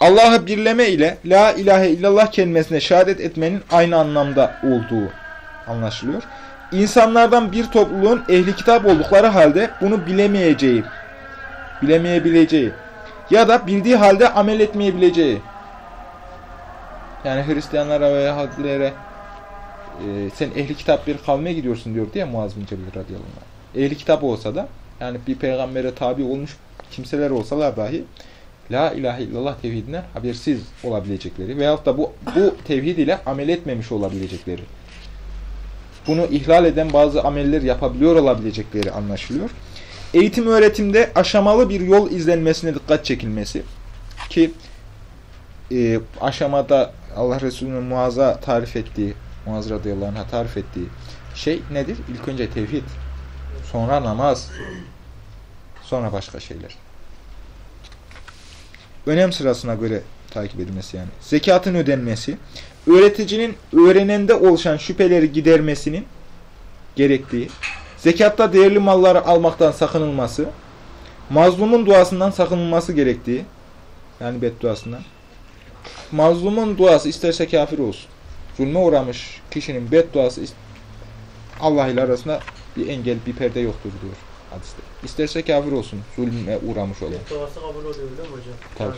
Allah'ı birleme ile La ilahe illallah kelimesine şehadet etmenin aynı anlamda olduğu anlaşılıyor. İnsanlardan bir topluluğun ehli kitap oldukları halde bunu bilemeyeceği, bilemeyebileceği ya da bildiği halde amel etmeyebileceği. Yani Hristiyanlara veya Yahudilere e, sen ehli kitap bir kavme gidiyorsun diyor diye Muaz bin Cebel radıyallahu anh. Ehli kitap olsa da yani bir peygambere tabi olmuş kimseler olsalar dahi La ilahe illallah tevhidinden habersiz olabilecekleri veyahut da bu, bu tevhid ile amel etmemiş olabilecekleri. Bunu ihlal eden bazı ameller yapabiliyor olabilecekleri anlaşılıyor. Eğitim öğretimde aşamalı bir yol izlenmesine dikkat çekilmesi ki e, aşamada Allah Resulü'nün Muaz'a tarif ettiği, Muaz radıyallahu anh'a tarif ettiği şey nedir? İlk önce tevhid, sonra namaz, sonra başka şeyler. Önem sırasına göre takip edilmesi yani. Zekatın ödenmesi, öğreticinin öğrenende oluşan şüpheleri gidermesinin gerektiği, zekatta değerli malları almaktan sakınılması, mazlumun duasından sakınılması gerektiği, yani bedduasından. Mazlumun duası isterse kafir olsun. Zulme uğramış kişinin bedduası Allah ile arasında bir engel, bir perde yoktur diyor hadiste. İsterse kafir olsun, zulme uğramış olan. Duası kabul oluyor öyle mi hocam? Tabii.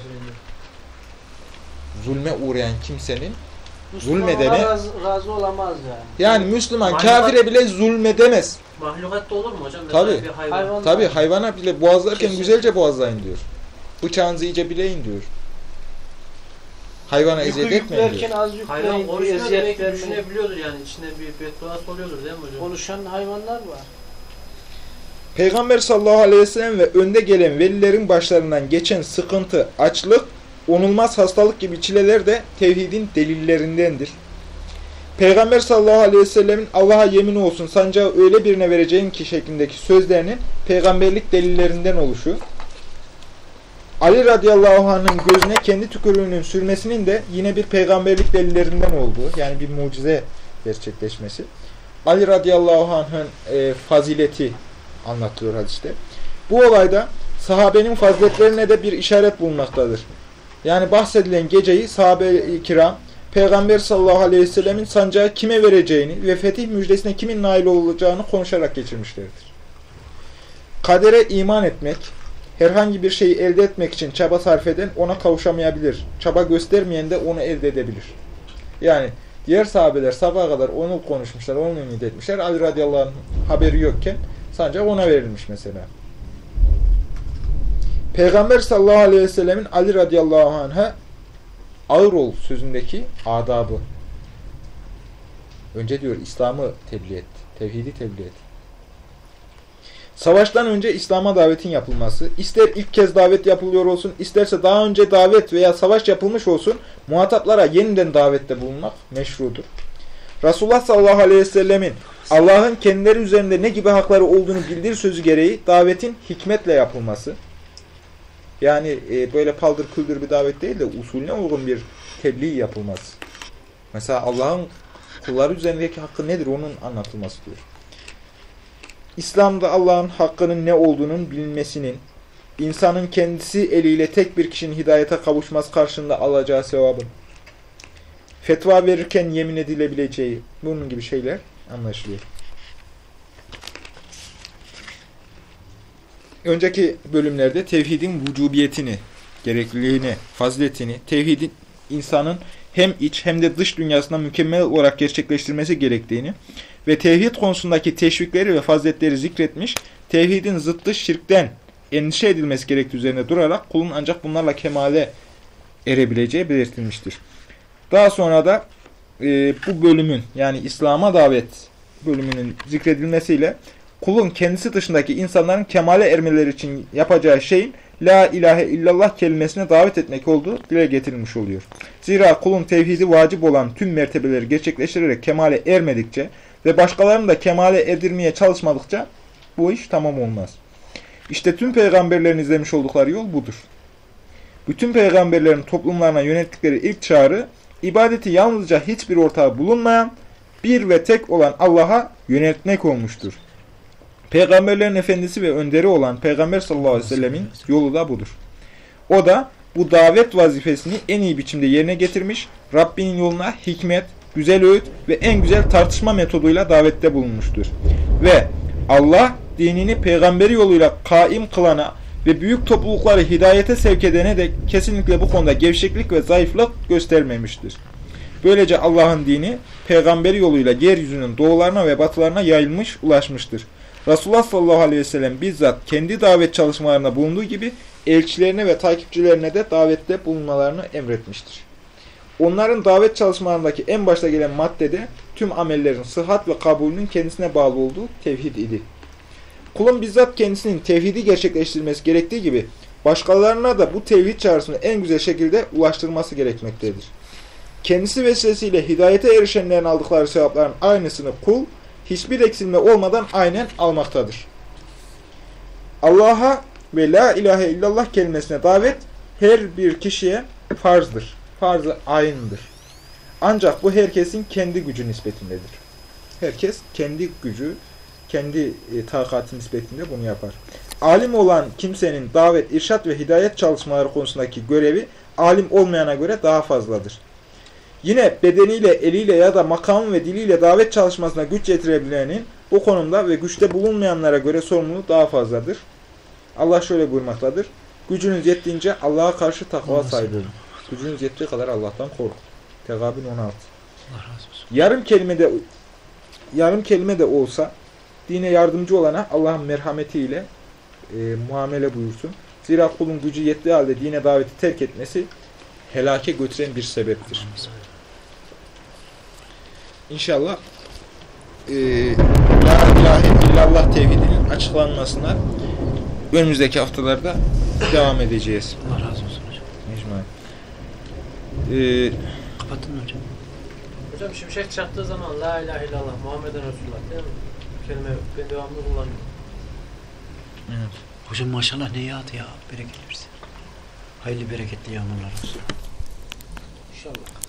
Zulme uğrayan kimsenin Müslüman Zulmedene- razı, razı olamaz yani. yani Müslüman Mahlukat- kafire bile zulmedemez. Mahlukatta olur mu hocam? Mesela Tabii. Bir hayvan. Hayvan- Tabi hayvana bile boğazlarken Kesin. güzelce boğazlayın diyor. Bıçağınızı iyice bileyin diyor. Hayvana Yükü eziyet etmeyin diyor. az Hayvan yükleyin konuşmuyor eziyet demek ki düşünebiliyordur yani. İçinde bir bedduası oluyordur değil mi hocam? Konuşan hayvanlar var. Peygamber sallallahu aleyhi ve sellem ve önde gelen velilerin başlarından geçen sıkıntı, açlık, onulmaz hastalık gibi çileler de tevhidin delillerindendir. Peygamber sallallahu aleyhi ve sellemin Allah'a yemin olsun sancağı öyle birine vereceğim ki şeklindeki sözlerinin peygamberlik delillerinden oluşu, Ali radıyallahu anh'ın gözüne kendi tükürüğünün sürmesinin de yine bir peygamberlik delillerinden olduğu, yani bir mucize gerçekleşmesi. Ali radıyallahu anh'ın e, fazileti anlatılıyor hadiste. Bu olayda sahabenin faziletlerine de bir işaret bulunmaktadır. Yani bahsedilen geceyi sahabe-i kiram Peygamber sallallahu aleyhi ve sellemin sancağı kime vereceğini ve fetih müjdesine kimin nail olacağını konuşarak geçirmişlerdir. Kadere iman etmek, herhangi bir şeyi elde etmek için çaba sarf eden ona kavuşamayabilir. Çaba göstermeyen de onu elde edebilir. Yani diğer sahabeler sabaha kadar onu konuşmuşlar, onu ümit etmişler. Ali radıyallahu anh haberi yokken sancak ona verilmiş mesela. Peygamber sallallahu aleyhi ve sellemin Ali radıyallahu anh'a ağır ol sözündeki adabı. Önce diyor İslam'ı tebliğ et. Tevhidi tebliğ et. Savaştan önce İslam'a davetin yapılması, ister ilk kez davet yapılıyor olsun, isterse daha önce davet veya savaş yapılmış olsun, muhataplara yeniden davette bulunmak meşrudur. Resulullah sallallahu aleyhi ve sellemin Allah'ın kendileri üzerinde ne gibi hakları olduğunu bildir sözü gereği davetin hikmetle yapılması, yani e, böyle paldır küldür bir davet değil de usulüne uygun bir tebliğ yapılması. Mesela Allah'ın kulları üzerindeki hakkı nedir onun anlatılması diyor. İslam'da Allah'ın hakkının ne olduğunun bilinmesinin, insanın kendisi eliyle tek bir kişinin hidayete kavuşması karşılığında alacağı sevabın, fetva verirken yemin edilebileceği, bunun gibi şeyler anlaşılıyor. Önceki bölümlerde tevhidin vücubiyetini, gerekliliğini, faziletini, tevhidin insanın hem iç hem de dış dünyasında mükemmel olarak gerçekleştirmesi gerektiğini ve tevhid konusundaki teşvikleri ve faziletleri zikretmiş, tevhidin zıttı şirkten endişe edilmesi gerektiği üzerine durarak kulun ancak bunlarla kemale erebileceği belirtilmiştir. Daha sonra da e, bu bölümün yani İslam'a davet bölümünün zikredilmesiyle kulun kendisi dışındaki insanların kemale ermeleri için yapacağı şeyin La ilahe illallah kelimesine davet etmek olduğu dile getirilmiş oluyor. Zira kulun tevhidi vacip olan tüm mertebeleri gerçekleştirerek kemale ermedikçe ve başkalarını da kemale erdirmeye çalışmadıkça bu iş tamam olmaz. İşte tüm peygamberlerin izlemiş oldukları yol budur. Bütün peygamberlerin toplumlarına yönettikleri ilk çağrı, ibadeti yalnızca hiçbir ortağı bulunmayan, bir ve tek olan Allah'a yöneltmek olmuştur. Peygamberlerin efendisi ve önderi olan Peygamber sallallahu aleyhi ve sellemin yolu da budur. O da bu davet vazifesini en iyi biçimde yerine getirmiş, Rabbinin yoluna hikmet, güzel öğüt ve en güzel tartışma metoduyla davette bulunmuştur. Ve Allah dinini peygamberi yoluyla kaim kılana ve büyük toplulukları hidayete sevk edene de kesinlikle bu konuda gevşeklik ve zayıflık göstermemiştir. Böylece Allah'ın dini peygamberi yoluyla yeryüzünün doğularına ve batılarına yayılmış, ulaşmıştır. Resulullah sallallahu aleyhi ve sellem bizzat kendi davet çalışmalarında bulunduğu gibi elçilerine ve takipçilerine de davette bulunmalarını emretmiştir. Onların davet çalışmalarındaki en başta gelen maddede tüm amellerin sıhhat ve kabulünün kendisine bağlı olduğu tevhid idi. Kulun bizzat kendisinin tevhidi gerçekleştirmesi gerektiği gibi başkalarına da bu tevhid çağrısını en güzel şekilde ulaştırması gerekmektedir. Kendisi vesilesiyle hidayete erişenlerin aldıkları sevapların aynısını kul hiçbir eksilme olmadan aynen almaktadır. Allah'a ve la ilahe illallah kelimesine davet her bir kişiye farzdır. Farzı aynıdır. Ancak bu herkesin kendi gücü nispetindedir. Herkes kendi gücü, kendi e, takati nispetinde bunu yapar. Alim olan kimsenin davet, irşat ve hidayet çalışmaları konusundaki görevi alim olmayana göre daha fazladır. Yine bedeniyle, eliyle ya da makam ve diliyle davet çalışmasına güç getirebilenin bu konumda ve güçte bulunmayanlara göre sorumluluğu daha fazladır. Allah şöyle buyurmaktadır. Gücünüz yettiğince Allah'a karşı takva sahibi olun. Gücünüz yettiği kadar Allah'tan korkun. Tegabün 16. Allah razı olsun. Yarım kelime de yarım kelime de olsa dine yardımcı olana Allah'ın merhametiyle e, muamele buyursun. Zira kulun gücü yettiği halde dine daveti terk etmesi helake götüren bir sebeptir. İnşallah e, La ilahe illallah tevhidinin açıklanmasına önümüzdeki haftalarda devam edeceğiz. Allah razı olsun hocam. Mecmuren. E, Kapattın mı hocam? Hocam şimşek çaktığı zaman La ilahe illallah Muhammeden Resulullah değil mi? Kelime ben devamlı kullanıyorum. Evet. Hocam maşallah ne yağdı ya. Bereket versin. Hayırlı bereketli yağmurlar olsun. İnşallah.